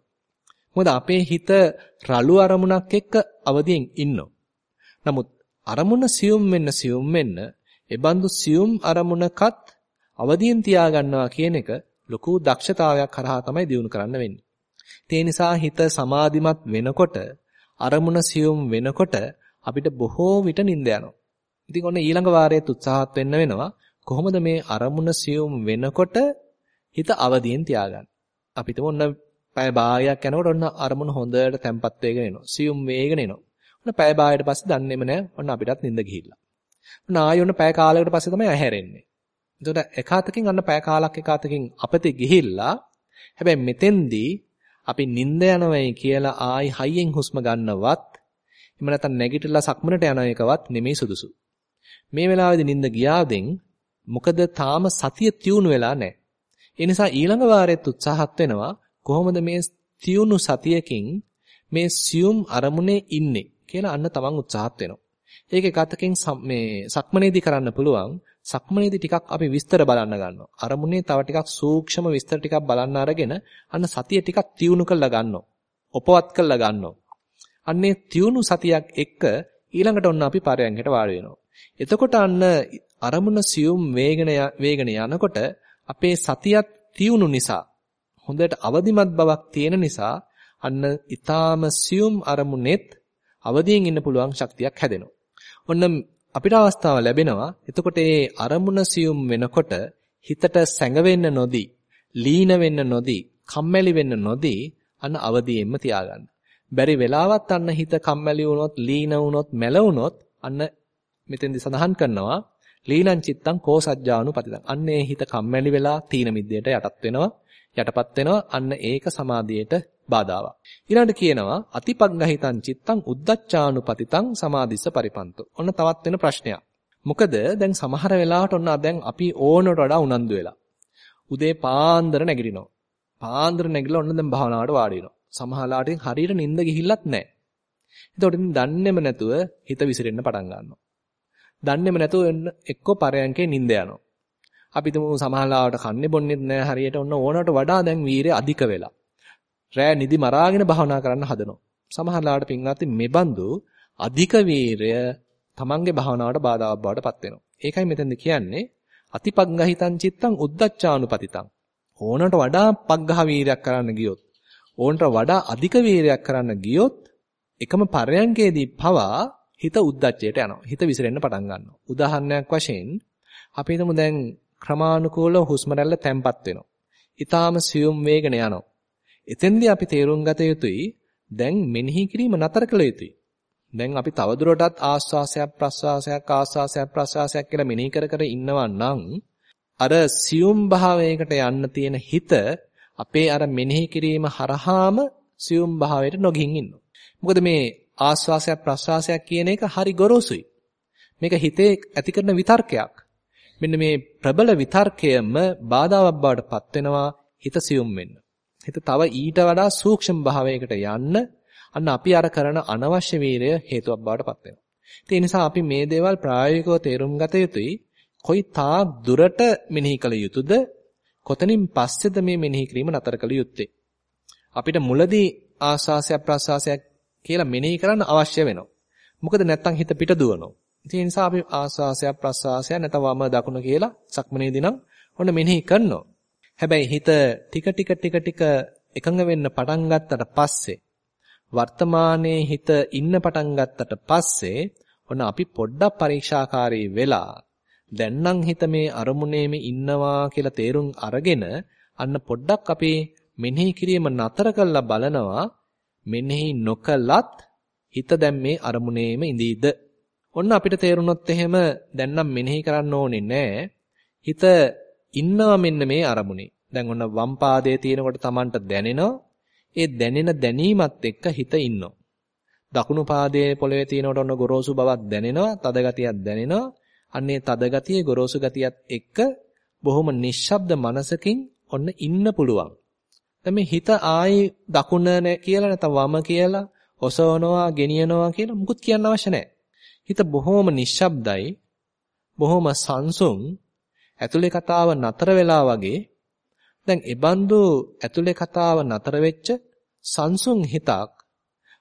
[SPEAKER 1] මොකද අපේ හිත රළු අරමුණක් එක්ක අවදීන් ඉන්නවා. නමුත් අරමුණ සියුම් වෙන්න සියුම් වෙන්න එබඳු සියුම් අරමුණකත් අවදීන් තියාගන්නවා කියන එක ලොකු දක්ෂතාවයක් කරහා තමයි දියුණු කරන්න වෙන්නේ. ඒ නිසා හිත සමාධිමත් වෙනකොට අරමුණ සියුම් වෙනකොට අපිට බොහෝ විට නිින්ද යනවා. ඉතින් ඔන්න ඊළඟ වාරයේත් උත්සාහත් වෙන්න වෙනවා. කොහොමද මේ අරමුණ සියුම් වෙනකොට හිත අවදියෙන් තියාගන්නේ? අපිට ඔන්න පැය භාගයක් යනකොට ඔන්න අරමුණ හොඳට තැම්පත් වෙගෙන එනවා. සියුම් වේගෙන එනවා. ඔන්න පැය භාගයට පස්සේ දන්නේම නැහැ. ඔන්න අපිටත් නිින්ද ගිහිල්ලා. ඔන්න ආයෙ ඔන්න පැය කාලයකට පස්සේ තමයි ඇහැරෙන්නේ. එතකොට එක අතකින් අන්න පැය කාලක් එක අතකින් අපතේ ගිහිල්ලා හැබැයි මෙතෙන්දී අපි නිින්ද යනවයි කියලා ආයි හයියෙන් හුස්ම ගන්නවත් එහෙම නැත්නම් නැගිටලා සක්මනට යන එකවත් නෙමෙයි සුදුසු. මේ වෙලාවේදී නිින්ද ගියාදෙන් මොකද තාම සතිය තියුණු වෙලා නැහැ. ඒ නිසා ඊළඟ වාරෙත් උත්සාහත් වෙනවා කොහොමද මේ තියුණු සතියකින් මේ සියුම් අරමුණේ ඉන්නේ කියලා අන්න තමන් උත්සාහත් වෙනවා. ඒක එකතකින් මේ සක්මනේදී කරන්න පුළුවන්. සක්මනේදී ටිකක් අපි විස්තර බලන්න ගන්නවා. අරමුණේ තව ටිකක් සූක්ෂම විස්තර ටිකක් බලන්න අරගෙන අන්න සතිය ටිකක් තියුණු කරලා ගන්නවා. උපවත් කරලා ගන්නවා. අන්නේ තියුණු සතියක් එක්ක ඊළඟට ඔන්න අපි පරයන්කට වාඩි වෙනවා. එතකොට අන්න අරමුණ සියුම් වේගන වේගන යනකොට අපේ සතියත් තියුණු නිසා හොඳට අවදිමත් බවක් තියෙන නිසා අන්න ඊටාම සියුම් අරමුණෙත් අවදියෙන් ඉන්න පුළුවන් ශක්තියක් හැදෙනවා. ඔන්න අපිට අවස්ථාව ලැබෙනවා. එතකොට මේ අරමුණ සියුම් වෙනකොට හිතට සැඟවෙන්න නොදී, ලීන වෙන්න නොදී, කම්මැලි වෙන්න නොදී අන්න අවදියෙන්ම තියාගන්න. බැරි වෙලාවත් අන්න හිත කම්මැලි වුණොත්, ලීන වුණොත්, මැලවුණොත් අන්න මෙතෙන්දි සඳහන් කරනවා ලීනං චිත්තං කෝසජ්ජානුපතිතං. අන්නේ හිත කම්මැලි වෙලා තීන මිද්දයට යටත් වෙනවා. යටපත් වෙනවා. අන්න ඒක සමාධියට බාධාවක්. ඊළඟට කියනවා අතිපග්ගහිතං චිත්තං උද්දච්චානුපතිතං සමාධිස්ස පරිපන්තෝ. ඔන්න තවත් වෙන ප්‍රශ්නයක්. මොකද දැන් සමහර වෙලාවට ඔන්න දැන් අපි ඕනට වඩා උනන්දු වෙලා. උදේ පාන්දර නැගිටිනවා. පාන්දර නැගිටලා ඔන්න දැන් භාවනාවට වාඩි වෙනවා. සමහරලාට හරියට නිින්ද ගිහිල්ලත් නැහැ. එතකොට ඉතින් දන්නේම නැතුව හිත විසිරෙන්න පටන් ගන්නවා. දන්නේම නැතුව එක්ක පරයන්කේ නිින්ද යනවා. අපි තුමු සමහරලාට කන්නේ බොන්නේත් නැහැ හරියට ඔන්න ඕනට වඩා දැන් වීරය අධික වෙලා. රෑ නිදි මරාගෙන භවනා කරන්න හදනවා. සමහරලාට පින්වත් මෙබඳු අධික වීරය තමන්ගේ භවනාවට බාධාවක් බවට පත් වෙනවා. ඒකයි මෙතෙන්ද කියන්නේ අතිපග්ගහිතං චිත්තං උද්දච්චානුපතිතං. ඕනට වඩා පග්ගහ වීරයක් කරන්න ගියොත් ඕනට වඩා අධික වීරයක් කරන්න ගියොත් එකම පරයන්කේදී පවා හිත උද්දච්චයට යනවා. හිත විසිරෙන්න පටන් ගන්නවා. උදාහරණයක් වශයෙන් අපි හිතමු දැන් ක්‍රමානුකූලව හුස්ම රැල්ල තැම්පත් වෙනවා. ඊටාම සියුම් වේගන යනවා. එතෙන්දී අපි තේරුම් ගත යුතුයි දැන් මෙනෙහි කිරීම නතර කළ යුතුයි. දැන් අපි තවදුරටත් ආස්වාසයක් ප්‍රස්වාසයක් ආස්වාසයක් ප්‍රස්වාසයක් කියලා මෙනෙහි කර කර ඉන්නවා නම් අර සියුම් භාවයකට යන්න තියෙන හිත අපේ අර මෙනෙහි කිරීම හරහාම සියුම් භාවයට නොගින් ඉන්නවා. මොකද මේ ආස්වාසයක් ප්‍රස්වාසයක් කියන එක හරි ගොරෝසුයි. මේක හිතේ ඇති කරන විතර්කයක්. මෙන්න මේ ප්‍රබල විතර්කයම බාධාවක් බවට පත් වෙනවා හිත සියුම් වෙන්න. හිත තව ඊට වඩා සූක්ෂම භාවයකට යන්න අන්න අපි අර කරන අනවශ්‍ය වීරය හේතුවක් බවට පත් වෙනවා. ඒ නිසා අපි මේ දේවල් ප්‍රායෝගිකව තේරුම් ගත යුතුයි. කොයි තාක් දුරට මෙනෙහි කළ යුතුද? කොතනින් පස්සේද මේ මෙනෙහි කිරීම නතර කළ යුත්තේ? අපිට මුලදී ආස්වාසයක් ප්‍රසආසයක් කියලා මෙනෙහි කරන්න අවශ්‍ය වෙනවා. මොකද නැත්තම් හිත පිට දුවනවා. ඒ නිසා අපි ආස්වාසයක් ප්‍රසආසයක් නැත්නම් වම දකුණ කියලා සක්මනේදී නම් ඔන්න මෙනෙහි කරනවා. හැබැයි හිත ටික ටික ටික ටික එකඟ වෙන්න පටන් ගත්තට පස්සේ වර්තමානයේ හිත ඉන්න පටන් ගත්තට පස්සේ ඔන්න අපි පොඩ්ඩක් පරීක්ෂාකාරී වෙලා දැන් නම් හිත මේ අරමුණේම ඉන්නවා කියලා තේරුම් අරගෙන අන්න පොඩ්ඩක් අපි මෙනෙහි කිරීම නතර කරලා බලනවා. මෙනෙහි නොකලත් හිත දැන් මේ අරමුණේම ඉඳීද? ඔන්න අපිට තේරුණොත් එහෙම දැන් නම් මෙනෙහි කරන්න ඕනේ නැහැ හිත ඉන්නවා මෙන්න මේ අරමුණේ. දැන් ඔන්න වම් පාදයේ තියෙනකොට Tamanට දැනෙනවා. ඒ දැනෙන දැනීමත් එක්ක හිත ඉන්නවා. දකුණු පාදයේ පොළවේ තියෙනකොට ඔන්න ගොරෝසු බවක් දැනෙනවා, තද ගතියක් දැනෙනවා. අන්නේ තද ගතිය, ගොරෝසු ගතියත් එක්ක බොහොම නිශ්ශබ්ද මනසකින් ඔන්න ඉන්න පුළුවන්. දැන් මේ හිත ආයි දකුණ කියලා නැත්නම් වම කියලා ඔසවනවා, ගෙනියනවා කියලා මුකුත් කියන්න අවශ්‍ය නැහැ. හිත බොහොම නිශ්ශබ්දයි, බොහොම සංසුන්, ඇතුලේ කතාව නතර වෙලා වගේ දැන් එබඳු ඇතුලේ කතාව නතර වෙච්ච සංසුන් හිතක්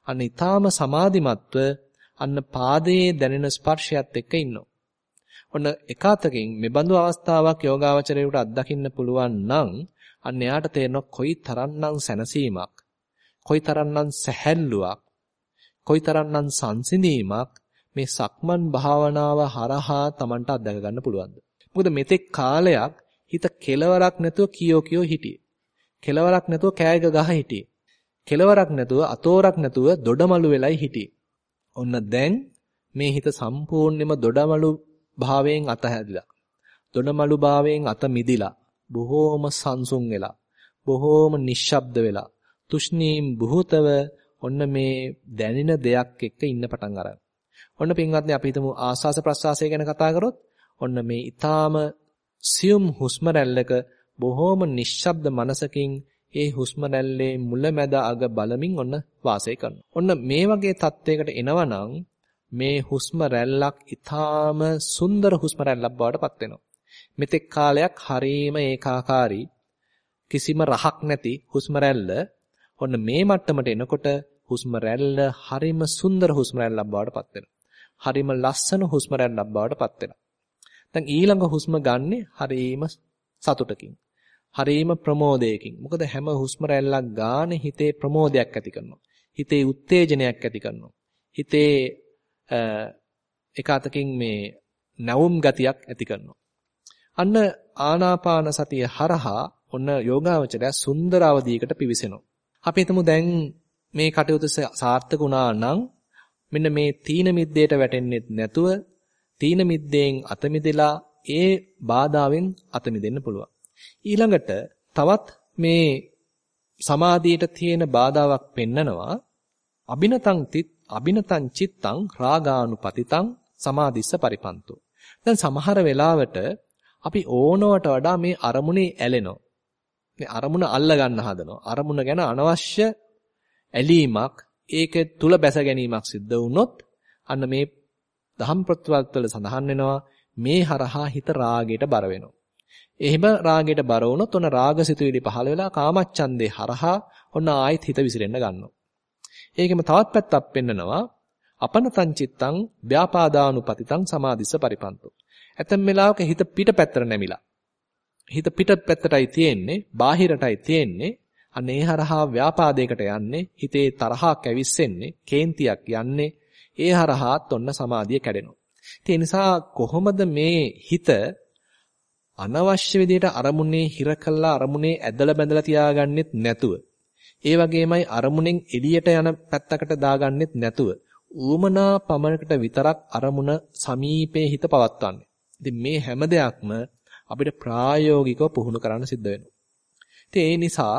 [SPEAKER 1] අන්න ඊටාම සමාධිමත්ව අන්න පාදයේ දැනෙන ස්පර්ශයත් එක්ක ඉන්නවා. ඔන්න එකාතකින් මේ බඳු අවස්ථාවක් යෝගාවචරයට අත්දකින්න පුළුවන් නම් අන්න එයාට තේරෙනවා කොයි තරම්නම් සැනසීමක්, කොයි තරම්නම් සැහැල්ලුවක්, කොයි තරම්නම් සංසිඳීමක් මේ සක්මන් භාවනාව හරහා Tamanට අත්දැක ගන්න පුළුවන්ද? මොකද මෙතෙක් කාලයක් හිත කෙලවරක් නැතුව කියෝ කියෝ හිටියේ. කෙලවරක් නැතුව කෑග ගහ හිටියේ. කෙලවරක් නැතුව අතෝරක් නැතුව දොඩමලු වෙලයි හිටියේ. ඔන්න දැන් මේ හිත සම්පූර්ණයෙන්ම දොඩමලු භාවයෙන් අතහැරිලා. දොඩමලු භාවයෙන් අත මිදිලා. බොහෝම සංසුන් වෙලා. බොහෝම නිශ්ශබ්ද වෙලා. තුෂ්ණීම් බුහතව ඔන්න මේ දැනෙන දෙයක් එක්ක ඉන්න පටන් අරන්. ඔන්න පින්වත්නි අපි හිතමු ආස්වාස ප්‍රස්වාසය ගැන කතා කරොත් ඔන්න මේ ඊටාම සියුම් හුස්ම රැල්ලක බොහෝම නිශ්ශබ්ද මනසකින් ඒ හුස්ම රැල්ලේ මුලැමැද අග බලමින් ඔන්න වාසය කරනවා. ඔන්න මේ වගේ තත්වයකට එනවනම් මේ හුස්ම රැල්ලක් ඊටාම සුන්දර හුස්ම රැල්ලක් බවට පත් වෙනවා. මෙතෙක් කාලයක් හරීම ඒකාකාරී කිසිම රහක් නැති හුස්ම රැල්ල ඔන්න මේ මට්ටමට එනකොට හුස්ම රැල්ල හරිම සුන්දර හුස්ම රැල්ලක් බවට පත් වෙනවා. හරිම ලස්සන හුස්ම රැල්ලක් බවට පත් වෙනවා. දැන් ඊළඟ හුස්ම ගන්නෙ හරීම සතුටකින්. හරීම ප්‍රමෝදයකින්. මොකද හැම හුස්ම රැල්ලක් ගානේ හිතේ ප්‍රමෝදයක් ඇති කරනවා. හිතේ උත්තේජනයක් ඇති කරනවා. හිතේ එක අතකින් මේ නැවුම් ගතියක් ඇති කරනවා. අන්න ආනාපාන සතිය හරහා ඔන්න යෝගාවචරය සුන්දර අවධියකට පිවිසෙනවා. අපි හිතමු දැන් මේ කටයුතු සාර්ථක වුණා නම් මෙන්න මේ තීන මිද්දේට වැටෙන්නේ නැතුව තීන මිද්දෙන් අත මිදලා ඒ බාධාවෙන් අත මිදෙන්න පුළුවන්. ඊළඟට තවත් මේ සමාධියට තියෙන බාධාවක් පෙන්නනවා අබිනතං තිත් අබිනතං චිත්තං රාගානුපතිතං සමාධිස්ස පරිපන්තෝ. දැන් සමහර වෙලාවට අපි ඕනවට වඩා මේ අරමුණේ ඇලෙනවා. මේ අරමුණ අල්ල ගන්න හදනවා. අරමුණ ගැන අනවශ්‍ය ඇලීමක් ඒක තුල බැස ගැනීමක් සිද්ධ වුණොත් අන්න මේ දහම් ප්‍රතිවල්වල සඳහන් වෙනවා මේ හරහා හිත රාගයට බර වෙනවා. එහෙම රාගයට බර වුණොත් ඔන්න රාගසිතුවිලි පහළ වෙලා කාමච්ඡන්දේ හරහා ඔන්න ආයෙත් හිත විසිරෙන්න ගන්නවා. ඒකෙම තවත් පැත්තක් පෙන්නනවා අපනතං චිත්තං ව්‍යාපාදානුපතිතං සමාධිස්ස පරිපන්තෝ. ඇතැම් වෙලාවක හිත පිට පැත්තට නැමිලා. හිත පිට පැත්තටයි තියෙන්නේ, බාහිරටයි තියෙන්නේ. අන්න ඒ හරහා ව්‍යාපාදයකට යන්නේ, හිතේ තරහක් ඇවිස්සෙන්නේ, කේන්තියක් යන්නේ. ඒ හරහාත් ඔන්න සමාධිය කැඩෙනවා. ඒ නිසා කොහොමද මේ හිත අනවශ්‍ය විදිහට අරමුණේ හිර කළා අරමුණේ ඇදලා බැඳලා තියාගන්නෙත් නැතුව ඒ වගේමයි අරමුණෙන් එළියට යන පැත්තකට දාගන්නෙත් නැතුව ඌමනා පමණකට විතරක් අරමුණ සමීපේ හිත පවත්වන්නේ. ඉතින් මේ හැම දෙයක්ම අපිට ප්‍රායෝගිකව පුහුණු කරන්න සිද්ධ වෙනවා. ඉතින් ඒ නිසා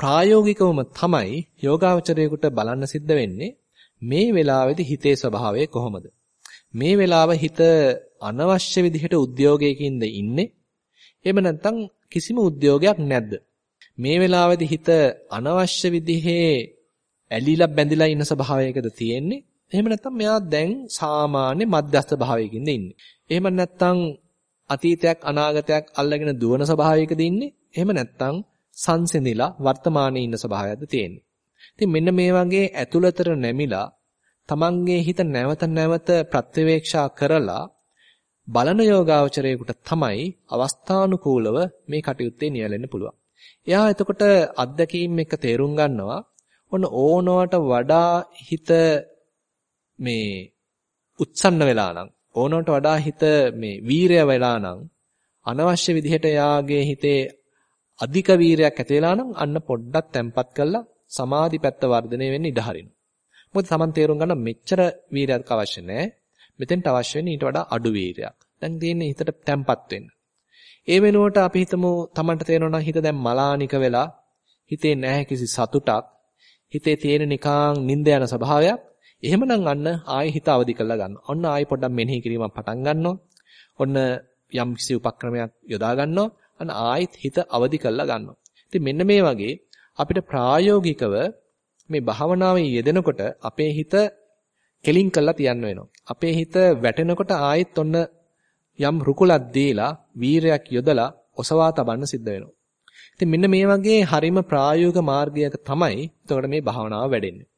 [SPEAKER 1] ප්‍රායෝගිකවම තමයි යෝගාවචරයේකට බලන්න සිද්ධ වෙන්නේ මේ වෙලාවේදී හිතේ ස්වභාවය කොහොමද? මේ වෙලාව හිත අනවශ්‍ය විදිහට උද්‍යෝගයකින්ද ඉන්නේ? එහෙම නැත්නම් කිසිම උද්‍යෝගයක් නැද්ද? මේ වෙලාවේදී හිත අනවශ්‍ය විදිහේ ඇලිලා බැඳිලා ඉන්න ස්වභාවයකද තියෙන්නේ? එහෙම නැත්නම් මෙයා දැන් සාමාන්‍ය මධ්‍යස්ථ භාවයකින්ද ඉන්නේ? එහෙම නැත්නම් අතීතයක් අනාගතයක් අල්ලගෙන දුවන ස්වභාවයකද ඉන්නේ? එහෙම නැත්නම් සංසිඳිලා වර්තමානයේ ඉන්න ස්වභාවයක්ද තියෙන්නේ? ඉතින් මෙන්න මේ වගේ ඇතුළතට නැමිලා තමන්ගේ හිත නැවත නැවත ප්‍රත්‍යවේක්ෂා කරලා බලන යෝගාවචරයේකට තමයි අවස්ථානුකූලව මේ කටයුත්තේ නියැලෙන්න පුළුවන්. එයා එතකොට අත්දැකීම් එක තේරුම් ගන්නවා ඔන්න ඕනවට වඩා හිත මේ උත්සන්න වෙලා නම් ඕනවට වඩා හිත මේ වීරය වෙලා නම් අනවශ්‍ය විදිහට යාගේ හිතේ අධික වීරයක් ඇති වෙලා නම් අන්න පොඩ්ඩක් තැම්පත් කරලා සමාධි පැත්ත වර්ධනය වෙන්න ඉඩ හරිනවා. මොකද Taman තේරුම් ගන්න මෙච්චර වීරයක් අවශ්‍ය නැහැ. මෙතෙන්ට අවශ්‍ය වෙන්නේ ඊට වඩා අඩු වීරයක්. දැන් තියෙන්නේ හිතට තැම්පත් වෙන්න. ඒ වෙනුවට අපි හිතමු Tamanට තේරෙනවා නම් හිත දැන් මලානික වෙලා හිතේ නැහැ කිසි සතුටක්. හිතේ තියෙන නිකං නිින්ද යන ස්වභාවයක්. එහෙමනම් අන්න ආයෙ හිත අවදි කරලා ගන්නවා. ඔන්න ආයෙ පොඩ්ඩක් මෙනෙහි කිරීමක් පටන් ගන්නවා. ඔන්න යම් කිසි උපක්‍රමයක් යොදා ගන්නවා. අන්න ආයෙත් හිත අවදි කරලා ගන්නවා. ඉතින් මෙන්න මේ වගේ අපිට ප්‍රායෝගිකව මේ භාවනාවේ යෙදෙනකොට අපේ හිත කෙලින් කරලා තියන්න වෙනවා. අපේ හිත වැටෙනකොට ආයෙත් ඔන්න යම් රුකුලක් දීලා වීරයක් යොදලා ඔසවා තබන්න සිද්ධ වෙනවා. ඉතින් මෙන්න මේ වගේ හරිම ප්‍රායෝගික මාර්ගයක තමයි එතකොට මේ භාවනාව වැඩෙන්නේ.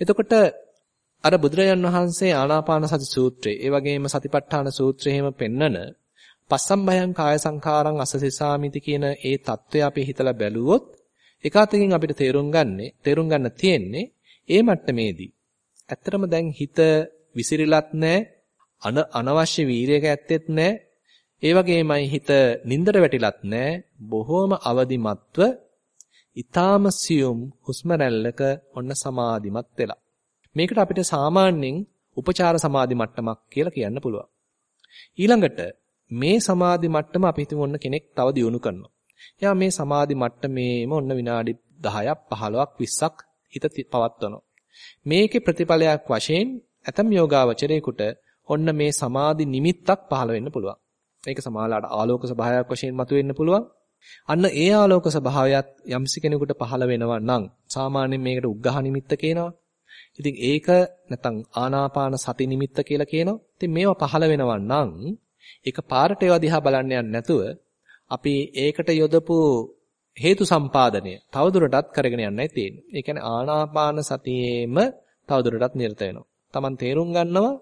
[SPEAKER 1] එතකොට අර බුදුරජාන් වහන්සේ ආනාපාන සති සූත්‍රයේ ඒ වගේම සතිපට්ඨාන සූත්‍රයේම පෙන්නන පස්සම් භයං කාය සංඛාරං අසසසාමිති කියන ඒ தত্ত্বය අපි හිතලා බැලුවොත් එක අතකින් අපිට තේරුම් ගන්නෙ තේරුම් ගන්න තියෙන්නේ ඒ මට්ටමේදී. ඇත්තටම දැන් හිත විසිරිලත් නැහැ අනවශ්‍ය වීරයක ඇත්තෙත් නැහැ. ඒ වගේමයි හිත නින්දට වැටිලත් නැහැ. බොහෝම අවදිමත්ව ඊ타ම සියුම් හුස්ම රැල්ලක ඔන්න සමාධිමත් වෙලා. මේකට අපිට සාමාන්‍යයෙන් උපචාර සමාධි මට්ටමක් කියලා කියන්න පුළුවන්. ඊළඟට මේ සමාධි මට්ටම අපි හිතමු ඔන්න කෙනෙක් තව දියුණු කරනවා. එයා මේ සමාධි මට්ටමේම ඔන්න විනාඩි 10ක් 15ක් 20ක් හිත පවත්වනවා. මේකේ ප්‍රතිඵලයක් වශයෙන් ඇතම් යෝගාවචරයේකට ඔන්න මේ සමාධි නිමිත්තක් පහළ වෙන්න පුළුවන්. ඒක සමාලාට ආලෝක ස්වභාවයක් වශයෙන් මතුවෙන්න පුළුවන්. අන්න ඒ ආලෝක ස්වභාවයත් යම්සි කෙනෙකුට පහළ වෙනවා නම් සාමාන්‍යයෙන් මේකට උග්ඝහ නිමිත්ත කියනවා. ඉතින් ඒක නැත්නම් ආනාපාන සති නිමිත්ත කියලා කියනවා. ඉතින් මේවා පහළ වෙනවා නම් ඒක පාරට ඒවා දිහා බලන්න යන්නේ නැතුව අපි ඒකට යොදපු හේතු සම්පාදනය තවදුරටත් කරගෙන යන්නයි තියෙන්නේ. ඒ කියන්නේ ආනාපාන සතියේම තවදුරටත් නිරත වෙනවා. Taman තේරුම් ගන්නවා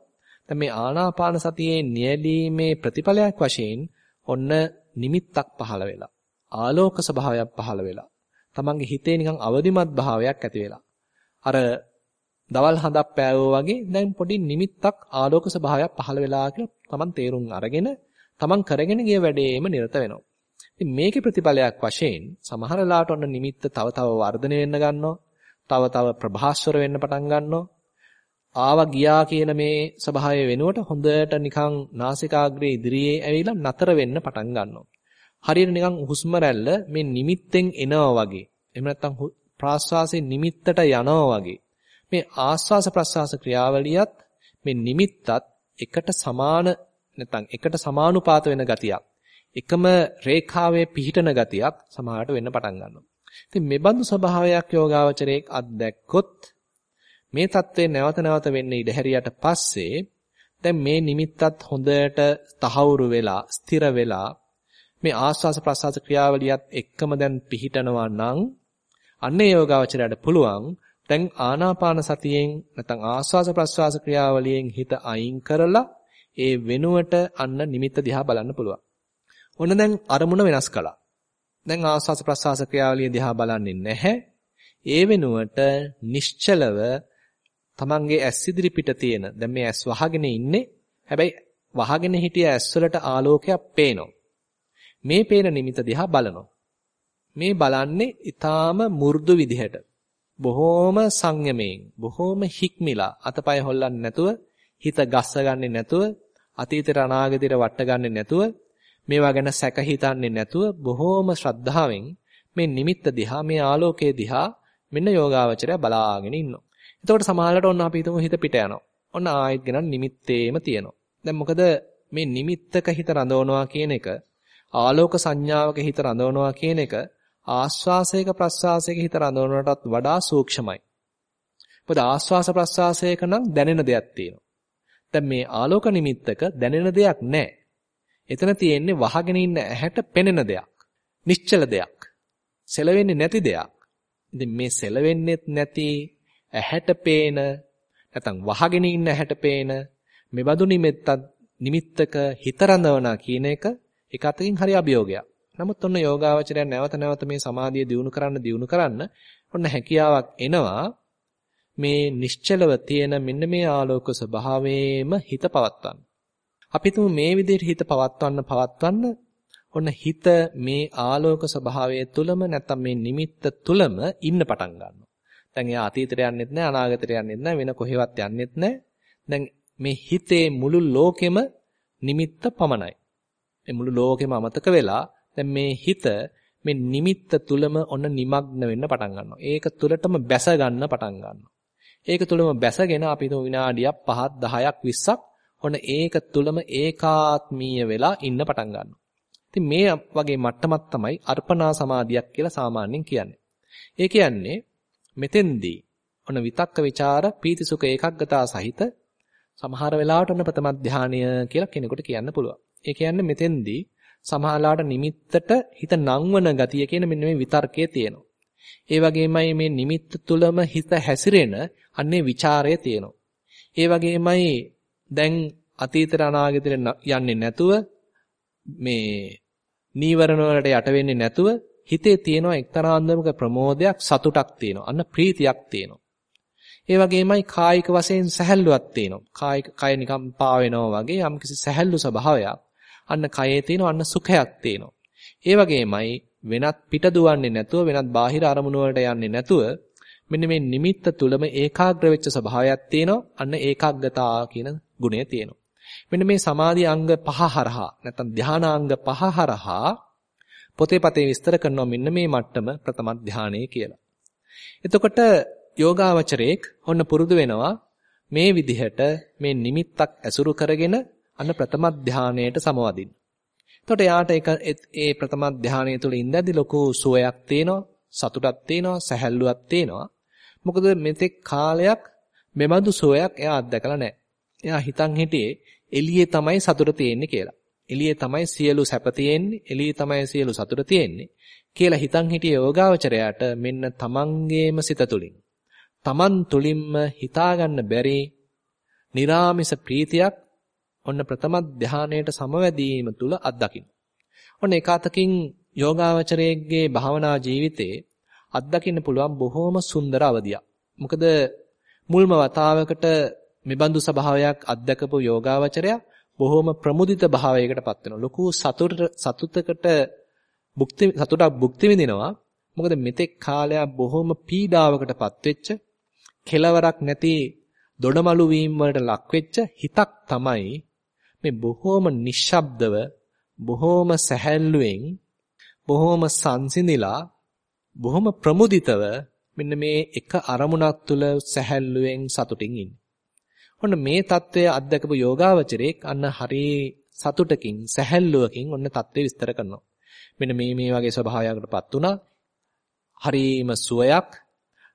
[SPEAKER 1] දැන් මේ ආනාපාන සතියේ නියැලීමේ ප්‍රතිඵලයක් වශයෙන් ඔන්න නිමිත්තක් පහළ වෙලා. ආලෝක ස්වභාවයක් පහළ වෙලා. Tamanගේ හිතේ නිකන් අවදිමත් භාවයක් ඇති වෙලා. අර දවල් හඳක් පෑවෝ වගේ දැන් පොඩි නිමිත්තක් ආලෝක ස්වභාවයක් පහළ වෙලා කියලා Taman තේරුම් අරගෙන Taman කරගෙන ගිය වැඩේම නිරත වෙනවා. ඉතින් මේකේ ප්‍රතිඵලයක් වශයෙන් සමහර ලාට ඔන්න නිමිත්ත තව තව වර්ධනය වෙන්න ගන්නවා. තව තව ප්‍රභාස්වර වෙන්න පටන් ගන්නවා. ආවා ගියා කියන මේ ස්වභාවය වෙනුවට හොඳට නිකන් නාසිකාග්‍රේ ඉදිරියේ ඇවිල්ලා නතර වෙන්න පටන් ගන්නවා. හරියට නිකන් හුස්ම රැල්ල මේ නිමිත්තෙන් එනවා වගේ. එහෙම නැත්නම් ප්‍රාශ්වාසයේ නිමිත්තට යනවා වගේ. මේ ආස්වාස ප්‍රස්වාස ක්‍රියාවලියත් මේ නිමිත්තත් එකට සමාන නැත්නම් එකට සමානුපාත වෙන ගතියක්. එකම රේඛාවේ පිහිටන ගතියක් සමහරට වෙන්න පටන් ගන්නවා. ඉතින් මේ බඳු ස්වභාවයක් යෝගාවචරයේ අත්දැක්කොත් මේ தત્ත්වය නැවත නැවත වෙන්න ඉඩ හැරියට පස්සේ දැන් මේ නිමිත්තත් හොඳට තහවුරු වෙලා ස්ථිර වෙලා මේ ආස්වාස ප්‍රසආස ක්‍රියාවලියත් එක්කම දැන් පිහිටනවා නම් අන්නේ යෝගාවචරයට පුළුවන් දැන් ආනාපාන සතියෙන් නැත්නම් ආස්වාස ප්‍රස්වාස ක්‍රියාවලියෙන් හිත අයින් කරලා ඒ වෙනුවට අන්න නිමිත්ත දිහා බලන්න පුළුවන්. ඔන්න දැන් අරමුණ වෙනස් කළා. දැන් ආස්වාස ප්‍රස්වාස ක්‍රියාවලිය දිහා බලන්නේ නැහැ. ඒ වෙනුවට නිශ්චලව තමන්ගේ ඇස් ඉදිරි පිට තියෙන දැන් මේ ඇස් වහගෙන ඉන්නේ හැබැයි වහගෙන හිටිය ඇස් වලට ආලෝකයක් පේනවා මේ පේන නිමිත දිහා බලනවා මේ බලන්නේ ඊටාම මෘදු විදිහට බොහෝම සංයමයෙන් බොහෝම හික්මිලා අතපය හොල්ලන්නේ නැතුව හිත ගස්ස ගන්නේ නැතුව අතීතේට අනාගතේට වට ගන්නේ නැතුව මේවා ගැන සැක හිතන්නේ නැතුව බොහෝම ශ්‍රද්ධාවෙන් මේ නිමිත්ත දිහා මේ ආලෝකයේ දිහා මෙන්න යෝගාවචරය බලාගෙන ඉන්නවා. එතකොට සමහරවිට ඔන්න අපි හිතමු හිත පිට යනවා. ඔන්න ආයෙත් ගණන් නිමිත්තේම තියෙනවා. දැන් මොකද මේ නිමිත්තක හිත රඳවනවා කියන එක ආලෝක සංඥාවක හිත රඳවනවා කියන එක ආස්වාසයක ප්‍රස්වාසයක හිත රඳවනටත් වඩා සූක්ෂමයි. මොකද ආස්වාස ප්‍රස්වාසයක නම් දැනෙන දෙයක් තියෙනවා. දැන් මේ ආලෝක නිමිත්තක දැනෙන දෙයක් නැහැ. එතන තියෙන්නේ වහගෙන ඉන්න ඇහැට පෙනෙන දෙයක්. නිශ්චල දෙයක්. සෙලවෙන්නේ නැති දෙයක්. ඉතින් මේ සෙලවෙන්නේත් නැති ඇහැට පේන නැත්නම් වහගෙන ඉන්න ඇහැට පේන මෙබඳු නිමිත්තක් නිමිත්තක හිත රඳවනා කියන එක එක අතකින් හරි අභියෝගයක්. නමුත් ඔන්න යෝගාවචරය නැවත නැවත මේ සමාධිය දියුණු කරන්න දියුණු කරන්න ඔන්න හැකියාවක් එනවා මේ නිශ්චලව තියෙන මෙන්න මේ ආලෝක ස්වභාවයේම හිත පවත්වන්න. අපි තුමු මේ විදිහට හිත පවත්වන්න පවත්වන්න ඔන්න හිත මේ ආලෝක ස්වභාවය තුලම නැත්තම් මේ නිමිත්ත තුලම ඉන්න පටන් ගන්නවා. දැන් එයා අතීතයට යන්නෙත් නැහැ අනාගතයට යන්නෙත් නැහැ වෙන කොහෙවත් යන්නෙත් නැහැ. දැන් මේ හිතේ මුළු ලෝකෙම නිමිත්ත පමණයි. මේ මුළු ලෝකෙම අමතක වෙලා දැන් මේ හිත මේ නිමිත්ත තුලම ඔන්න নিমগ্ন වෙන්න පටන් ගන්නවා. ඒක තුලටම බැස ගන්න පටන් ගන්නවා. ඒක තුලම බැසගෙන අපි හිතමු විනාඩියක් 5ක් 10ක් 20ක් ඔන්න ඒක තුලම ඒකාත්මීය වෙලා ඉන්න පටන් ගන්නවා. ඉතින් මේ වගේ මට්ටමක් තමයි අර්පණා සමාධියක් කියලා සාමාන්‍යයෙන් කියන්නේ. ඒ කියන්නේ මෙතෙන්දී ඔන්න විතක්ක ਵਿਚාර පීතිසුඛ ඒකග්ගතා සහිත සමහර වෙලාවට ඔන්න ප්‍රථම ධානය කියලා කෙනෙකුට කියන්න පුළුවන්. ඒ කියන්නේ මෙතෙන්දී සමහරලාට නිමිත්තට හිත නංවන ගතිය කියන මෙන්න මේ විතර්කයේ තියෙනවා. ඒ වගේමයි මේ නිමිත්ත තුලම හිත හැසිරෙන අන්නේ ਵਿਚාරය තියෙනවා. ඒ වගේමයි දැන් අතීතර අනාගතර යන්නේ නැතුව මේ නීවරණ වලට යට වෙන්නේ නැතුව හිතේ තියෙනවා එක්තරා අන්දමක ප්‍රමෝදයක් සතුටක් තියෙනවා. අන්න ප්‍රීතියක් තියෙනවා. ඒ වගේමයි කායික වශයෙන් සැහැල්ලුවක් තියෙනවා. කායික කය නිකම් පා වෙනවා වගේ යම්කිසි සැහැල්ලු ස්වභාවයක්. අන්න කයේ තියෙනවා අන්න සුඛයක් තියෙනවා. ඒ වගේමයි වෙනත් පිට දුවන්නේ නැතුව වෙනත් බාහිර අරමුණු වලට යන්නේ නැතුව මෙන්න මේ නිමිත්ත තුලම ඒකාග්‍ර වෙච්ච ස්වභාවයක් තියෙනවා. අන්න ඒකාග්‍රතා කියන ගුණය තියෙනවා. මෙන්න මේ සමාධි අංග පහ හරහා නැත්නම් ධානාංග පහ හරහා පොතේ පතේ විස්තර කරනවා මෙන්න මේ මට්ටම ප්‍රථම ධානයේ කියලා. එතකොට යෝගාවචරයේක් ඔන්න පුරුදු වෙනවා මේ විදිහට මේ නිමිත්තක් ඇසුරු කරගෙන අන්න ප්‍රථම ධානයට සමවදින්න. එතකොට යාට ඒක ඒ ප්‍රථම ධානයේ තුල ඉඳද්දි ලොකු සුවයක් තියෙනවා, සතුටක් තියෙනවා, සැහැල්ලුවක් තියෙනවා. මොකද මෙතෙක් කාලයක් මෙබඳු සුවයක් එයා අත්දකලා නැහැ. එයා හිතන් හිටියේ එළියේ තමයි සතුට තියෙන්නේ කියලා. එළියේ තමයි සියලු සැප තියෙන්නේ, එළියේ තමයි සියලු සතුට තියෙන්නේ කියලා හිතන් හිටිය යෝගාවචරයාට මෙන්න තමන්ගේම සිත තුලින් තමන් තුලින්ම හිතාගන්න බැරි निराமிස ප්‍රීතියක් ඔන්න ප්‍රථම ධානයට සමවැදීම තුල අත්දකින්න. ඔන්න ඒකාතකින් යෝගාවචරයේගේ භාවනා ජීවිතේ අත්දකින්න පුළුවන් බොහොම සුන්දර අවධියක්. මොකද මුල්ම වතාවකට මෙබඳු ස්වභාවයක් අත්දකපු යෝගාවචරයා බොහොම ප්‍රමුදිත භාවයකටපත් වෙනවා. ලොකු සතුට සතුටකට භුක්ති සතුටක් භුක්ති විඳිනවා. මොකද මෙතෙක් කාලයක් බොහොම පීඩාවකටපත් වෙච්ච කෙලවරක් නැති දොඩමලු වීම වලට ලක් වෙච්ච හිතක් තමයි මේ බොහොම නිශ්ශබ්දව බොහොම සැහැල්ලුවෙන් බොහොම සංසිඳිලා බොහොම ප්‍රමුදිතව මෙන්න මේ එක අරමුණක් තුල සැහැල්ලුවෙන් සතුටින් ඉන්නේ. ඔන්න මේ தত্ত্বය අත්දකපු යෝගාවචරයෙක් අන්න හරියේ සතුටකින් සැහැල්ලුවකින් ඔන්න தත්ත්වය විස්තර කරනවා. මෙන්න මේ මේ වගේ ස්වභාවයකටපත් උනා. හරීම සුවයක්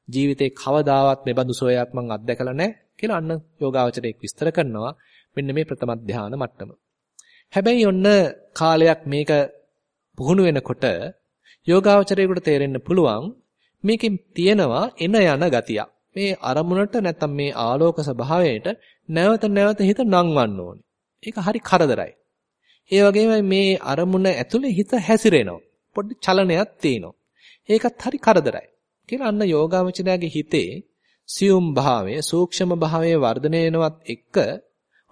[SPEAKER 1] ජීවිතේ කවදාවත් මේ බඳු සුවයක් මං අත්දැකලා නැහැ කියලා අන්න යෝගාවචරයෙක් විස්තර කරනවා. මෙන්න මේ ප්‍රථම ධානය මට්ටම. හැබැයි ඔන්න කාලයක් මේක පුහුණු වෙනකොට යෝගාවචරයෙකුට තේරෙන්න පුළුවන් මේකෙන් තියෙනවා එන යන ගතියක්. මේ අරමුණට නැත්තම් මේ ආලෝක ස්වභාවයට නැවත නැවත හිත නංවන්න ඕනේ. ඒක හරි කරදරයි. ඒ වගේම මේ අරමුණ ඇතුලේ හිත හැසිරෙනවා. පොඩි චලනයක් තියෙනවා. ඒකත් හරි කරදරයි. කියලා අන්න යෝගාවචරයාගේ හිතේ සියුම් භාවය, සූක්ෂම භාවයේ වර්ධනය වෙනවත් එක්ක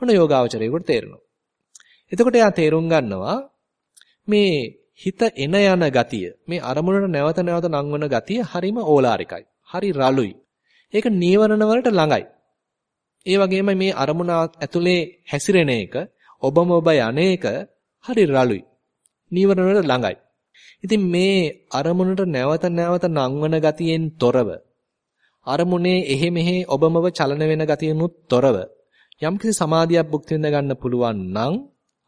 [SPEAKER 1] ඔන්න යෝගාවචරයේකට තේරෙනවා. එතකොට එයා තේරුම් ගන්නවා මේ හිත එන යන ගතිය, මේ අරමුණට නැවත නැවත නංවන ගතිය හරිම ඕලාරිකයි. හරි රළුයි. ඒක නීවරණ වලට ළඟයි. ඒ වගේම මේ අරමුණ ඇතුලේ හැසිරෙන එක, ඔබම ඔබ යන්නේක හරි රළුයි. නීවරණ වලට ළඟයි. ඉතින් මේ අරමුණට නැවත නැවත නංවන ගතියෙන් තොරව අරමුණේ එහෙ මෙහෙ ඔබමව චලන වෙන ගතියනුත් තොරව යම්කිසි සමාධියක් භුක්ති විඳ ගන්න පුළුවන් නම්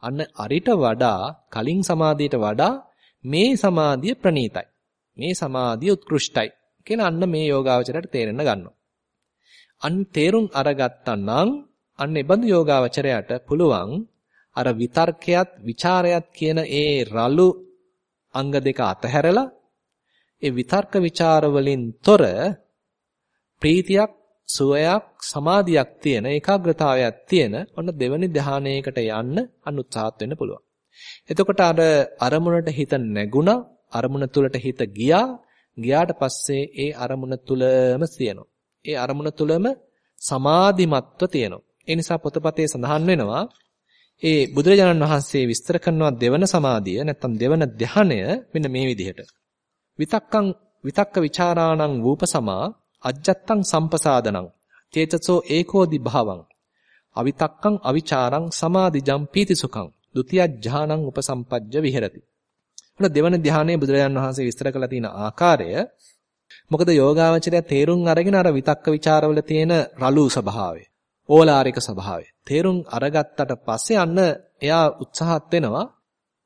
[SPEAKER 1] අන්න අරිට වඩා කලින් සමාධියට වඩා මේ සමාධිය ප්‍රණීතයි. මේ සමාධිය උත්කෘෂ්ටයි කියලා අන්න මේ යෝගාවචරයට තේරෙන්න ගන්නවා. අන් තේරුම් අරගත්තා නම් අන්න ඒබඳු යෝගාවචරයට පුළුවන් අර විතර්කයක්, ਵਿਚාරයක් කියන ඒ රළු අංග දෙක අතහැරලා ඒ විතර්ක ਵਿਚාර වලින් තොර ප්‍රීතියක්, සුවයක්, සමාධියක් තියෙන ඒකාග්‍රතාවයක් තියෙන ඔන්න දෙවනි ධානයේකට යන්න අනුත්සාහත් වෙන්න පුළුවන්. එතකොට අර අරමුණට හිත නැගුණා, අරමුණ තුලට හිත ගියා ගියාට පස්සේ ඒ අරමුණ තුලම තියෙනවා. ඒ අරමුණ තුලම සමාධිමත්ව තියෙනවා. ඒ නිසා පොතපතේ සඳහන් වෙනවා ඒ බුදුරජාණන් වහන්සේ විස්තර කරනවා දෙවන සමාධිය නැත්නම් දෙවන ධානය මෙන්න මේ විදිහට. විතක්කං විතක්ක ਵਿਚාරාණං වූපසමා අජ්ජත්තං සම්පසාදනං චේතසෝ ඒකෝදි භාවං අවිතක්කං අවිචාරං සමාධිජම් පීතිසුඛං ဒ ුතිය ඥානං උපසම්පජ්ජ විහෙරති ඔන්න දෙවන ධානයේ බුදුරජාන් වහන්සේ විස්තර කළ තියෙන ආකාරය මොකද යෝගාවචරය තේරුම් අරගෙන අර විතක්ක ਵਿਚාරවල තියෙන රළු ස්වභාවය ඕලාරික ස්වභාවය තේරුම් අරගත්තට පස්සේ අන්න එයා උත්සාහත් වෙනවා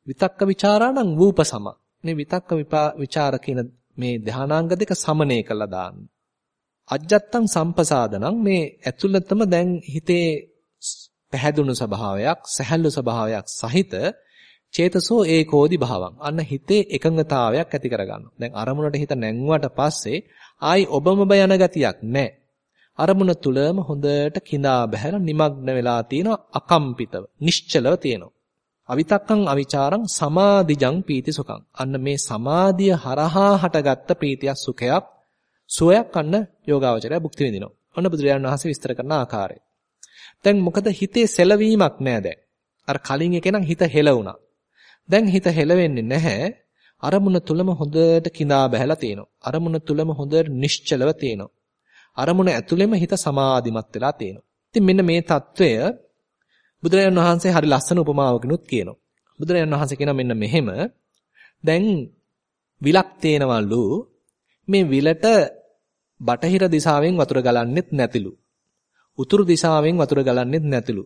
[SPEAKER 1] විතක්ක ਵਿਚාරාණං වූප සම මේ විතක්ක ਵਿਚාර කියන මේ ධානාංග දෙක සමනය කළා දාන්න. අජත්තං සම්පසාදනං මේ ඇතුළතම දැන් හිතේ පැහැදුණු ස්වභාවයක් සැහැල්ලු ස්වභාවයක් සහිත චේතසෝ ඒකෝදි භාවං. අන්න හිතේ එකඟතාවයක් ඇති කරගන්නවා. දැන් අරමුණට හිත නැංගුවට පස්සේ ආයි ඔබම යන ගතියක් නැහැ. අරමුණ තුලම හොඳට කිඳා බහැලා নিমগ্ন වෙලා තියෙනවා අකම්පිතව නිශ්චලව තියෙනවා අවිතක්කං අවිචාරං සමාධිජං පීති සුඛං. අන්න මේ සමාධිය හරහා හටගත්ත ප්‍රීතියක් සුඛයක් සුවයක් අන්න යෝගාවචරය භුක්ති විඳිනවා. ඔන්න බුදුරජාණන් වහන්සේ විස්තර කරන ආකාරය. දැන් මොකද හිතේ සැලවීමක් නෑ දැන්. අර කලින් එකේ නම් හිත හෙලවුණා. දැන් හිත හෙලවෙන්නේ නැහැ. අරමුණ තුලම හොඳට කිඳා බහැලා තියෙනවා. අරමුණ තුලම හොඳට නිශ්චලව තියෙනවා. අරමුණ ඇතුළෙම හිත සමාධිමත් වෙලා තියෙනවා. ඉතින් මෙන්න මේ తত্ত্বය බුදුරජාණන් වහන්සේ හරි ලස්සන උපමාවකිනුත් කියනවා. බුදුරජාණන් වහන්සේ කියන මෙන්න මෙහෙම දැන් විලක් තේනවලු මේ විලට බටහිර දිශාවෙන් වතුර ගලන්නෙත් නැතිලු. උතුරු දිශාවෙන් වතුර ගලන්නෙත් නැතිලු.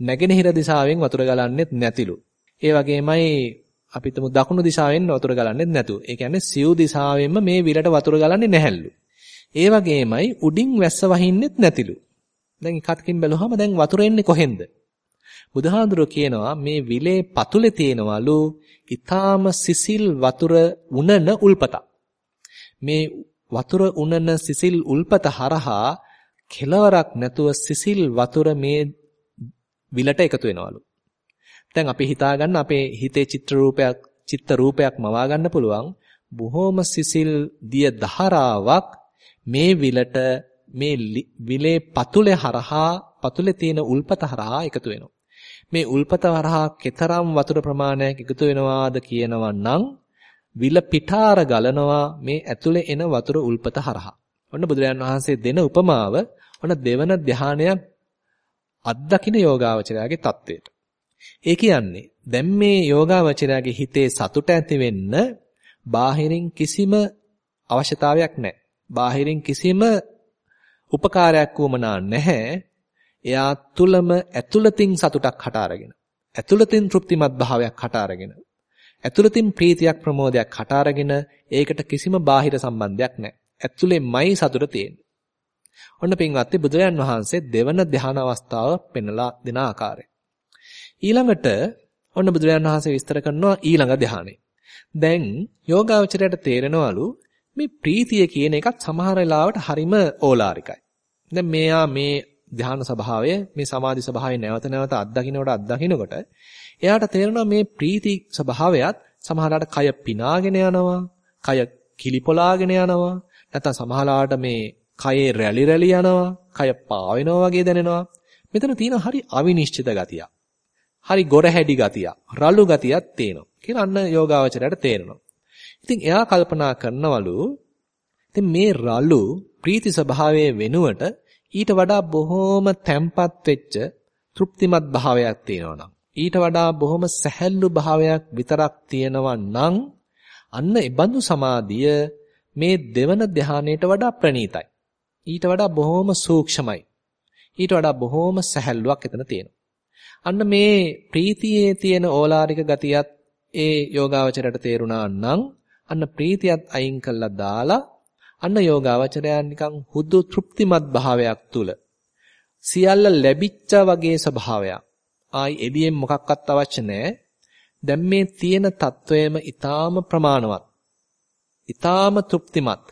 [SPEAKER 1] නැගෙනහිර දිශාවෙන් වතුර ගලන්නෙත් නැතිලු. ඒ වගේමයි අපි හිතමු දකුණු දිශාවෙන් වතුර ගලන්නෙත් නැතු. ඒ කියන්නේ සිව් දිශාවෙන්ම මේ විලට වතුර ගලන්නේ නැහැලු. ඒ වගේමයි උඩින් වැස්ස වහින්නෙත් නැතිලු. දැන් එකත්කින් බැලුවහම දැන් වතුර එන්නේ කොහෙන්ද? බුදුහාඳුරෝ කියනවා මේ විලේ පතුලේ තියෙනවලු ඊ타ම සිසිල් වතුර උනන උල්පත. මේ වතුර උනන සිසිල් උල්පත හරහා කෙලවරක් නැතුව සිසිල් වතුර මේ විලට එකතු වෙනවලු. දැන් අපි හිතා ගන්න අපේ හිතේ චිත්‍ර රූපයක් චිත්ත රූපයක් මවා ගන්න පුළුවන් බොහොම සිසිල් දිය ධාරාවක් මේ විලට මේ විලේ පතුලේ හරහා පතුලේ තියෙන උල්පත හරහා එකතු වෙනවා. මේ උල්පත හරහා කතරම් වතුර ප්‍රමාණයක් එකතු වෙනවාද කියනවා නම් විල පිටාර ගලනවා මේ ඇතුලේ එන වතුර උල්පත හරහා. ඔන්න බුදුරජාන් වහන්සේ දෙන උපමාව ඔන්න දෙවන ධානයක් අත්දකින්න යෝගාවචරයාගේ தത്വෙට. ඒ කියන්නේ දැන් මේ යෝගාවචරයාගේ හිතේ සතුට ඇති වෙන්න බාහිරින් කිසිම අවශ්‍යතාවයක් නැහැ. බාහිරින් කිසිම උපකාරයක් වුමනා නැහැ. එයා තුලම ඇතුළතින් සතුටක් හට අරගෙන ඇතුළතින් තෘප්තිමත් භාවයක් හට අරගෙන ඇතුළතින් ප්‍රීතියක් ප්‍රමෝදයක් හට අරගෙන ඒකට කිසිම බාහිර සම්බන්ධයක් නැහැ. ඇතුළෙමයි සතුට තියෙන්නේ. ඔන්න පින්වත්නි බුදුරයන් වහන්සේ දෙවන ධ්‍යාන අවස්ථාව පෙන්වලා දෙන ආකාරය. ඊළඟට ඔන්න බුදුරජාණන් වහන්සේ විස්තර කරනවා ඊළඟ ධ්‍යානෙ. දැන් යෝගාවචරයට තේරෙනවලු මේ ප්‍රීතිය කියන එකත් සමහර වෙලාවට හරිම ඕලාරිකයි. දැන් මෙයා මේ ධ්‍යාන ස්වභාවය මේ සමාධි ස්වභාවය නැවත නැවත අත්දකින්නකොට අත්දකින්නකොට එයාට තේරෙනවා මේ ප්‍රීති ස්වභාවයත් සමහරවිට කය පිනාගෙන යනවා, කය කිලිපොලාගෙන යනවා, නැත්නම් සමහරවිට මේ කයේ රැලි රැලි යනවා, කය පාවෙනවා වගේ දැනෙනවා. මෙතන තියෙන හරි අවිනිශ්චිත ගතියක්. හරි ගොරහැඩි ගතියක්, රළු ගතියක් තියෙනවා. කියලා අන්න යෝගාවචරයට තේරෙනවා. ඉතින් එයා කල්පනා කරනවලු ඉතින් මේ රළු ප්‍රීති ස්වභාවයේ වෙනුවට ඊට වඩා බොහෝම තැම්පත් වෙච්ච තෘප්තිමත් භාවයක් තියෙනවා ඊට වඩා බොහොම සැහැල්ලු භාවයක් විතරක් තියෙනවා නම් අන්න ඒ බඳු සමාධිය මේ දෙවන ධානයට වඩා ප්‍රණීතයි. ඊට වඩා බොහොම සූක්ෂමයි. ඊට වඩා බොහොම සැහැල්ලුවක් එතන තියෙනවා. අන්න මේ ප්‍රීතියේ තියෙන ඕලාරික ගතියත් ඒ යෝගාවචරයට තේරුණා නම් අන්න ප්‍රීතියත් අයින් කළා දාලා අන්න යෝගාවචරයන් නිකන් හුදු තෘප්තිමත් භාවයක් තුල සියල්ල ලැබිච්චා වගේ ස්වභාවයක්. ආයි එළියෙන් මොකක්වත් අවශ්‍ය නැහැ. දැන් මේ තියෙන తත්වයම ඊටාම ප්‍රමාණවත්. ඊටාම තෘප්තිමත්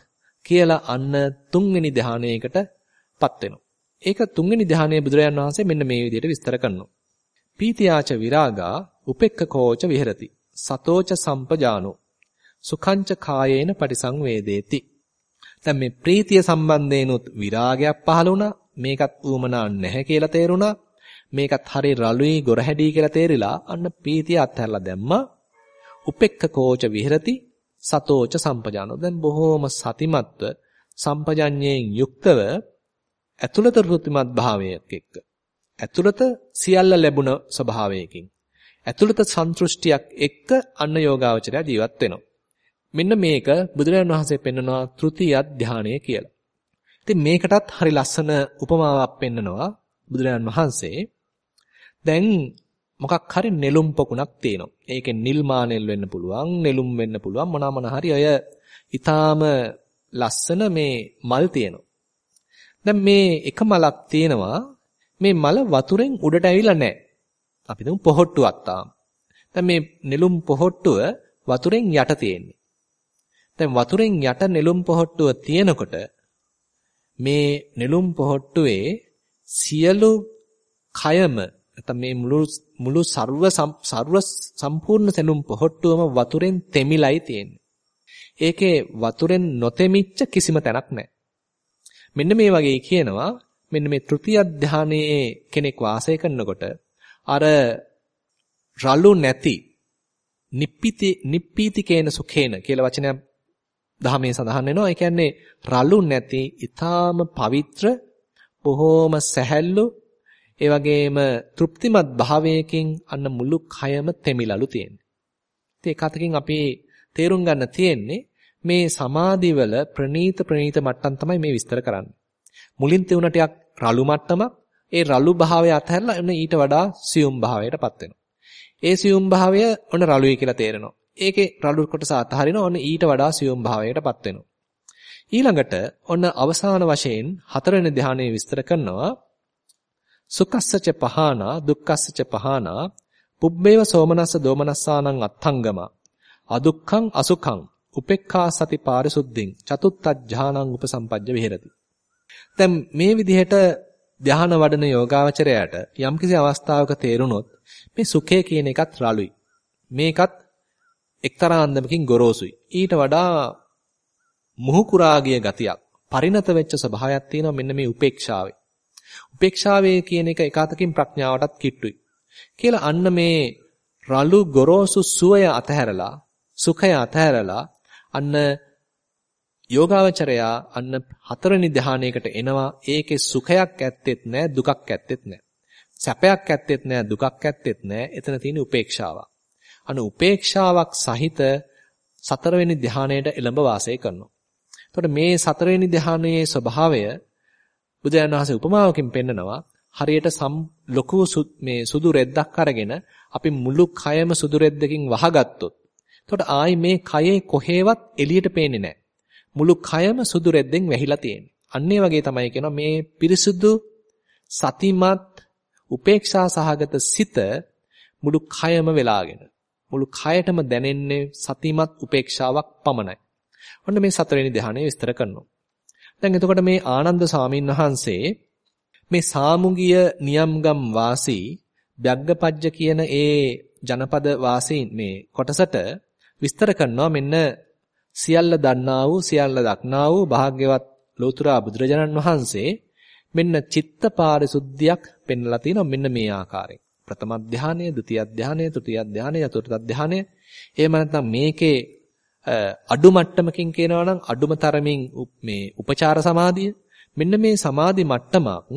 [SPEAKER 1] කියලා අන්න තුන්වෙනි ධානයකටපත් වෙනවා. ඒක තුන්වෙනි ධානයේ බුදුරජාන් වහන්සේ මෙන්න මේ විදිහට විස්තර කරනවා. පීතියාච විරාගා උපෙක්ඛකෝච විහෙරති. සතෝච සම්පජානෝ සුඛංච කායේන පටිසංවේදේති දැන් මේ ප්‍රීතිය සම්බන්ධයෙන්ුත් විරාගයක් පහළ වුණා. මේකත් ඌමනා නැහැ කියලා තේරුණා. මේකත් හරි රළුයි ගොරහැඩි කියලා තේරිලා අන්න ප්‍රීතිය අත්හැරලා දැම්මා. උපෙක්ඛකෝච විහෙරති සතෝච සම්පජානෝ. දැන් බොහෝම සතිමත්ව සම්පජඤ්ඤයෙන් යුක්තව ඇතුළත ෘතුමත් භාවයක් එක්ක ඇතුළත සියල්ල ලැබුණ ස්වභාවයකින් ඇතුළත සන්තුෂ්ටියක් එක්ක අන්න යෝගාවචරය ජීවත් වෙනවා. මෙන්න මේක බුදුරජාණන් වහන්සේ පෙන්නනවා තෘතිය ධානය කියලා. ඉතින් මේකටත් හරි ලස්සන උපමාවක් පෙන්නනවා බුදුරජාණන් වහන්සේ. දැන් මොකක් හරි නෙළුම් පොකුණක් තියෙනවා. ඒකෙන් නිල් මානෙල් වෙන්න පුළුවන්, නෙළුම් වෙන්න පුළුවන් මොනවා මොන හරි අය ඊටාම ලස්සන මේ මල් තියෙනවා. දැන් මේ එක මලක් තියෙනවා. මේ මල වතුරෙන් උඩට ඇවිල්ලා නැහැ. අපි දුම් පොහට්ටුවක් තාම. දැන් මේ නෙළුම් පොහට්ටුව වතුරෙන් යට තියෙන්නේ. දැන් වතුරෙන් යට නෙළුම් පොහට්ටුව තියෙනකොට මේ නෙළුම් පොහට්ටුවේ සියලු කයම නැත්නම් මේ මුළු මුළු ਸਰව ਸਰව සම්පූර්ණ නෙළුම් පොහට්ටුවම වතුරෙන් තෙමිලයි තියෙන්නේ. ඒකේ වතුරෙන් නොතෙමිච්ච කිසිම තැනක් නැහැ. මෙන්න මේ වගේ කියනවා මෙන්න මේ තෘතිය ධානයේ කෙනෙක් වාසය කරනකොට අර රළු නැති නිප්පිති නිප්පීතිකේන සුඛේන කියලා වචනයක් දහමේ සඳහන් වෙනවා. ඒ කියන්නේ රළු නැති, ඊටාම පවිත්‍ර, බොහෝම සැහැල්ලු, ඒ වගේම තෘප්තිමත් භාවයකින් අන්න මුළු කයම තෙමිලලු තියෙන්නේ. ඉතින් ඒක අතකින් අපි තේරුම් ගන්න තියෙන්නේ මේ සමාධිවල ප්‍රනීත ප්‍රනීත මට්ටම් තමයි මේ විස්තර කරන්නේ. මුලින් තියුණ ටිකක් රළු මට්ටමක්. ඒ රළු භාවය අතහැරලා එන්න ඊට වඩා සියුම් භාවයටපත් වෙනවා. ඒ සියුම් භාවය ඔන්න රළුයි කියලා තේරෙනවා. ඒකේ රළු කොටස අතහරිනවා ඔන්න ඊට වඩා සියුම් භාවයකටපත් වෙනවා. ඊළඟට ඔන්න අවසාන වශයෙන් හතරවෙනි ධානයේ විස්තර කරනවා සුකස්සච පහානා දුක්ඛස්සච පහානා පුබ්බේව සෝමනස්ස දෝමනස්සානං අත්ථංගම අදුක්ඛං අසුඛං උපේක්ඛා සති පාරිසුද්ධින් චතුත්ථ ඥානං උපසම්පජ්ජ විහෙරති දැන් මේ විදිහට ධාන වඩන යෝගාවචරයට යම්කිසි අවස්ථාවක තේරුනොත් මේ සුඛය කියන එකත් රළුයි මේකත් එක්තරා අන්දමකින් ගොරෝසුයි. ඊට වඩා මුහුකුරාගිය ගතියක් පරිණත වෙච්ච ස්වභාවයක් තියෙනවා මෙන්න මේ උපේක්ෂාවේ. උපේක්ෂාවේ කියන එක එකාතකින් ප්‍රඥාවටත් කිට්ටුයි. කියලා අන්න මේ රළු ගොරෝසු සුවය අතහැරලා සුඛය අතහැරලා අන්න යෝගාවචරයා අන්න හතරවෙනි ධානයකට එනවා. ඒකේ සුඛයක් ඇත්තෙත් නැහැ දුකක් ඇත්තෙත් නැහැ සැපයක් ඇත්තෙත් නැහැ දුකක් ඇත්තෙත් නැහැ එතන තියෙන උපේක්ෂාවක්. අන උපේක්ෂාවක් සහිත සතරවෙනි ධානයට එළඹ වාසය කරනවා. එතකොට මේ සතරවෙනි ධානයේ ස්වභාවය බුදුන් වහන්සේ උපමාවකින් පෙන්නනවා. හරියට සම් ලොකු මේ සුදු රෙද්දක් අරගෙන අපි මුළු කයම සුදු රෙද්දකින් වහගත්තොත්. එතකොට ආයි මේ කයේ කොහෙවත් එළියට පේන්නේ නැහැ. මුළු කයම සුදු රෙද්දෙන් වැහිලා තියෙන්නේ. අන්න වගේ තමයි කියනවා මේ පිරිසුදු සතිමත් උපේක්ෂා සහගත සිත මුළු කයම වෙලාගෙන මුළු කයටම දැනෙන්නේ සතිමත් උපේක්ෂාවක් පමණයි. ඔන්න මේ සතරවෙනි ධ්‍යානය විස්තර කරනවා. දැන් එතකොට මේ ආනන්ද සාමීන් වහන්සේ මේ සාමුගිය නියම්ගම් වාසී බ්‍යග්ගපජ්ජ කියන ඒ ජනපද වාසීන් මේ කොටසට විස්තර කරනවා මෙන්න සියල්ල දන්නා වූ සියල්ල දක්නා වූ භාග්‍යවත් ලෝතුරා බුදුරජාණන් වහන්සේ මෙන්න චිත්ත පාරිශුද්ධියක් පෙන්ලා තිනවා මෙන්න මේ ආකාරයෙන්. ප්‍රථම ධානය, ဒုတိ ය ධානය, තෘතිය ධානය, චතුර්ථ ධානය. එහෙම නැත්නම් මේකේ අඩු මට්ටමකින් කියනවා නම් අඩුම තරමින් මේ උපචාර සමාධිය. මෙන්න මේ සමාධි මට්ටමක්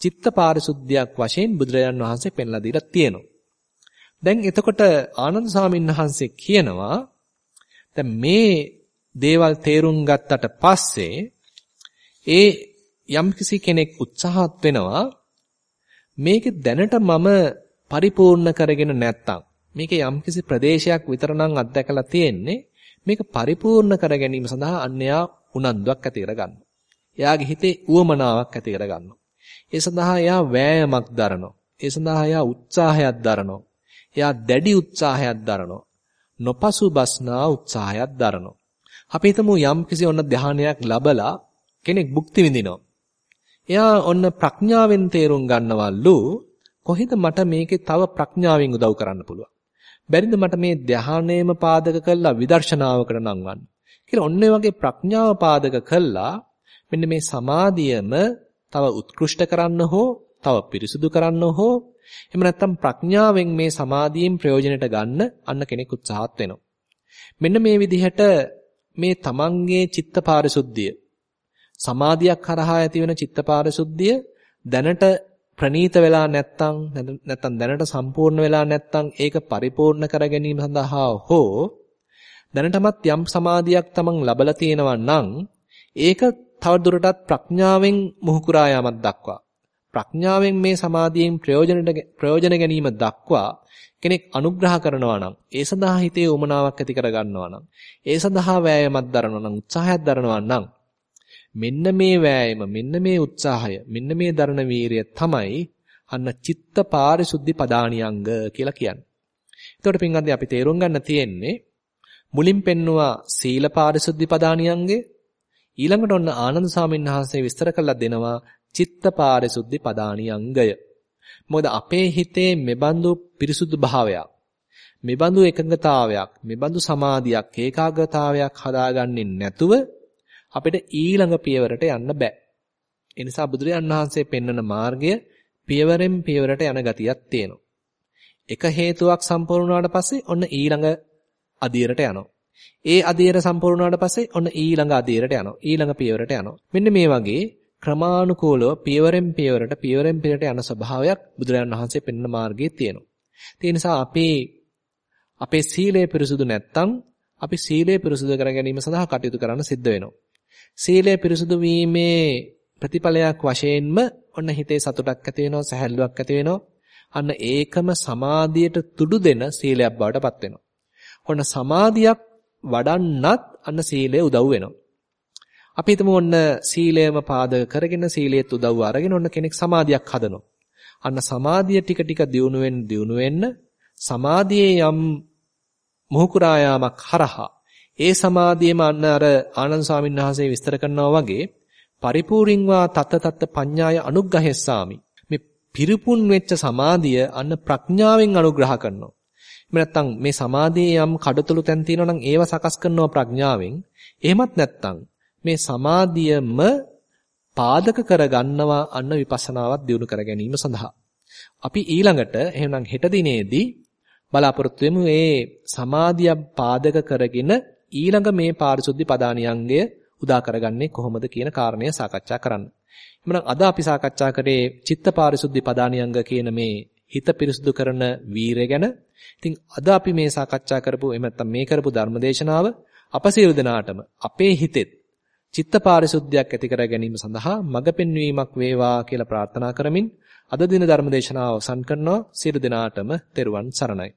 [SPEAKER 1] චිත්ත පාරිශුද්ධියක් වශයෙන් බුදුරජාන් වහන්සේ පෙන්ලා දීලා තියෙනවා. දැන් එතකොට ආනන්ද සාමින් වහන්සේ කියනවා දැන් මේ දේවල් තේරුම් ගත්තට පස්සේ ඒ යම්කිසි කෙනෙක් උත්සාහත් වෙනවා මේක දැනට මම පරිපූර්ණ කරගෙන නැත්තම් මේකේ යම්කිසි ප්‍රදේශයක් විතර නම් අත්දැකලා තියෙන්නේ මේක පරිපූර්ණ කර ගැනීම සඳහා අන්‍යයා උනන්දුවක් ඇති කරගන්නවා. එයාගේ හිතේ උවමනාවක් ඇති කරගන්නවා. ඒ සඳහා එයා වෑයමක් දරනවා. ඒ සඳහා එයා උත්සාහයක් දරනවා. එයා දැඩි උත්සාහයක් දරනවා. නොපසු බස්නා උත්සාහයක් දරනවා. අපි හිතමු යම්කිසි ඔන්න ධානයක් ලබලා කෙනෙක් භුක්ති විඳිනවා. එයා ඔන්න ප්‍රඥාවෙන් තේරුම් ගන්නවලු කොහෙද මට මේකේ තව ප්‍රඥාවෙන් උදව් කරන්න පුළුවන්. බැරිද මට මේ ධානයේම පාදක කළා විදර්ශනාවකට නංවන්න. කියලා ඔන්න වගේ ප්‍රඥාව පාදක කළා මෙන්න මේ සමාධියම තව උත්කෘෂ්ඨ කරන්න හෝ තව පිරිසුදු කරන්න හෝ එහෙම නැත්නම් ප්‍රඥාවෙන් මේ සමාධියෙන් ප්‍රයෝජනට ගන්න අන්න කෙනෙක් උත්සාහත් වෙනවා. මෙන්න මේ විදිහට මේ තමන්ගේ චිත්ත පාරිශුද්ධිය සමාධියක් කරහා ඇති වෙන චිත්ත පාරිශුද්ධිය දැනට ප්‍රනීත වෙලා නැත්තම් නැත්තම් දැනට සම්පූර්ණ වෙලා නැත්තම් ඒක පරිපූර්ණ කර ගැනීම සඳහා හෝ දැනටමත් යම් සමාධියක් තමන් ලබලා තියෙනවා නම් ඒක තවදුරටත් ප්‍රඥාවෙන් මුහුකුරා යාමක් දක්වා ප්‍රඥාවෙන් මේ සමාධියෙන් ප්‍රයෝජනට ප්‍රයෝජන ගැනීම දක්වා කෙනෙක් අනුග්‍රහ කරනවා නම් ඒ සඳහා හිතේ උමනාවක් ඇති කර ගන්නවා නම් ඒ සඳහා වෑයමක් දරනවා නම් උත්සාහයක් දරනවා නම් මෙන්න මේ වෑයම මෙන්න මේ උත්සාහය මෙන්න මේ දරණ වීරිය තමයි අන්න චිත්ත පාරිශුද්ධි පදානියංග කියලා කියන්නේ. එතකොට පින්වත්නි අපි තේරුම් ගන්න තියෙන්නේ මුලින් පෙන්නවා සීල පාරිශුද්ධි පදානියංගේ ඊළඟට ඔන්න ආනන්ද සාමීන් වහන්සේ විස්තර කළා දෙනවා චිත්ත පාරිශුද්ධි පදානියංගය. මොකද අපේ හිතේ මෙබඳු පිරිසුදු භාවයක්, මෙබඳු එකඟතාවයක්, මෙබඳු සමාධියක්, ඒකාග්‍රතාවයක් හදාගන්නේ නැතුව අපිට ඊළඟ පියවරට යන්න බෑ. ඒ නිසා බුදුරජාන් වහන්සේ පෙන්වන මාර්ගය පියවරෙන් පියවරට යන ගතියක් තියෙනවා. එක හේතුවක් සම්පූර්ණ වුණාට පස්සේ ඔන්න ඊළඟ අදියරට යනවා. ඒ අදියර සම්පූර්ණ වුණාට පස්සේ ඔන්න ඊළඟ අදියරට යනවා. ඊළඟ පියවරට යනවා. මෙන්න මේ වගේ ක්‍රමානුකූලව පියවරෙන් පියවරට පියවරෙන් පියවරට යන ස්වභාවයක් බුදුරජාණන් වහන්සේ පෙන්වන මාර්ගයේ තියෙනවා. ඒ නිසා අපේ අපේ සීලය පිරිසුදු නැත්නම් අපි සීලය පිරිසුදු කර ගැනීම සඳහා කටයුතු කරන්න සිද්ධ වෙනවා. සීලය පිරිසුදු වීමේ ප්‍රතිඵලයක් වශයෙන්ම ඔන්න හිතේ සතුටක් ඇති වෙනවා, සැහැල්ලුවක් ඇති වෙනවා. අන්න ඒකම සමාධියට තුඩු දෙන සීලයක් බවට පත් වෙනවා. ඔන්න සමාධියක් වඩන්නත් අන්න සීලය උදව් වෙනවා. අපි හිතමු ඔන්න සීලයම පාදක කරගෙන සීලයට උදව් අරගෙන ඔන්න කෙනෙක් සමාධියක් හදනවා. අන්න සමාධිය ටික ටික දියුණු වෙන්න දියුණු වෙන්න සමාධියේ යම් මොහුකුරායාමක් හරහා ඒ සමාධියම අන්න අර ආනන්ද ස්වාමීන් වහන්සේ විස්තර කරනවා වගේ පරිපූර්ණින්වා තත්ත තත්ත පඤ්ඤාය අනුග්‍රහෙස්සාමි. මේ පිරිපුන් වෙච්ච සමාධිය අන්න ප්‍රඥාවෙන් අනුග්‍රහ කරනවා. එහෙම නැත්නම් මේ සමාධියේ යම් කඩතුළු තැන් තියෙනවා නම් ඒව සකස් කරනවා ප්‍රඥාවෙන්. එහෙමත් නැත්නම් මේ සමාධියම පාදක කරගන්නවා අන්න විපස්සනාවත් දියුණු කර ගැනීම සඳහා අපි ඊළඟට එහෙනම් හෙට දිනේදී බලාපොරොත්තු වෙමු මේ සමාධිය පාදක කරගෙන ඊළඟ මේ පාරිශුද්ධි පදානියංගය උදා කරගන්නේ කොහොමද කියන කාරණය සාකච්ඡා කරන්න. එhmenan අද අපි සාකච්ඡා කරේ චිත්ත පාරිශුද්ධි පදානියංග කියන මේ හිත පිරිසුදු කරන වීරය ගැන. ඉතින් අද අපි මේ සාකච්ඡා කරපු එහෙම නැත්නම් මේ කරපු ධර්මදේශනාව අප සියලු දෙනාටම අපේ හිතෙත් චිත්ත පාරිශුද්ධියක් ඇති කර ගැනීම සඳහා මඟ පෙන්වීමක් වේවා කියලා ප්‍රාර්ථනා කරමින් අද දින ධර්මදේශනාව අවසන් කරනවා. සියලු දෙනාටම තෙරුවන් සරණයි.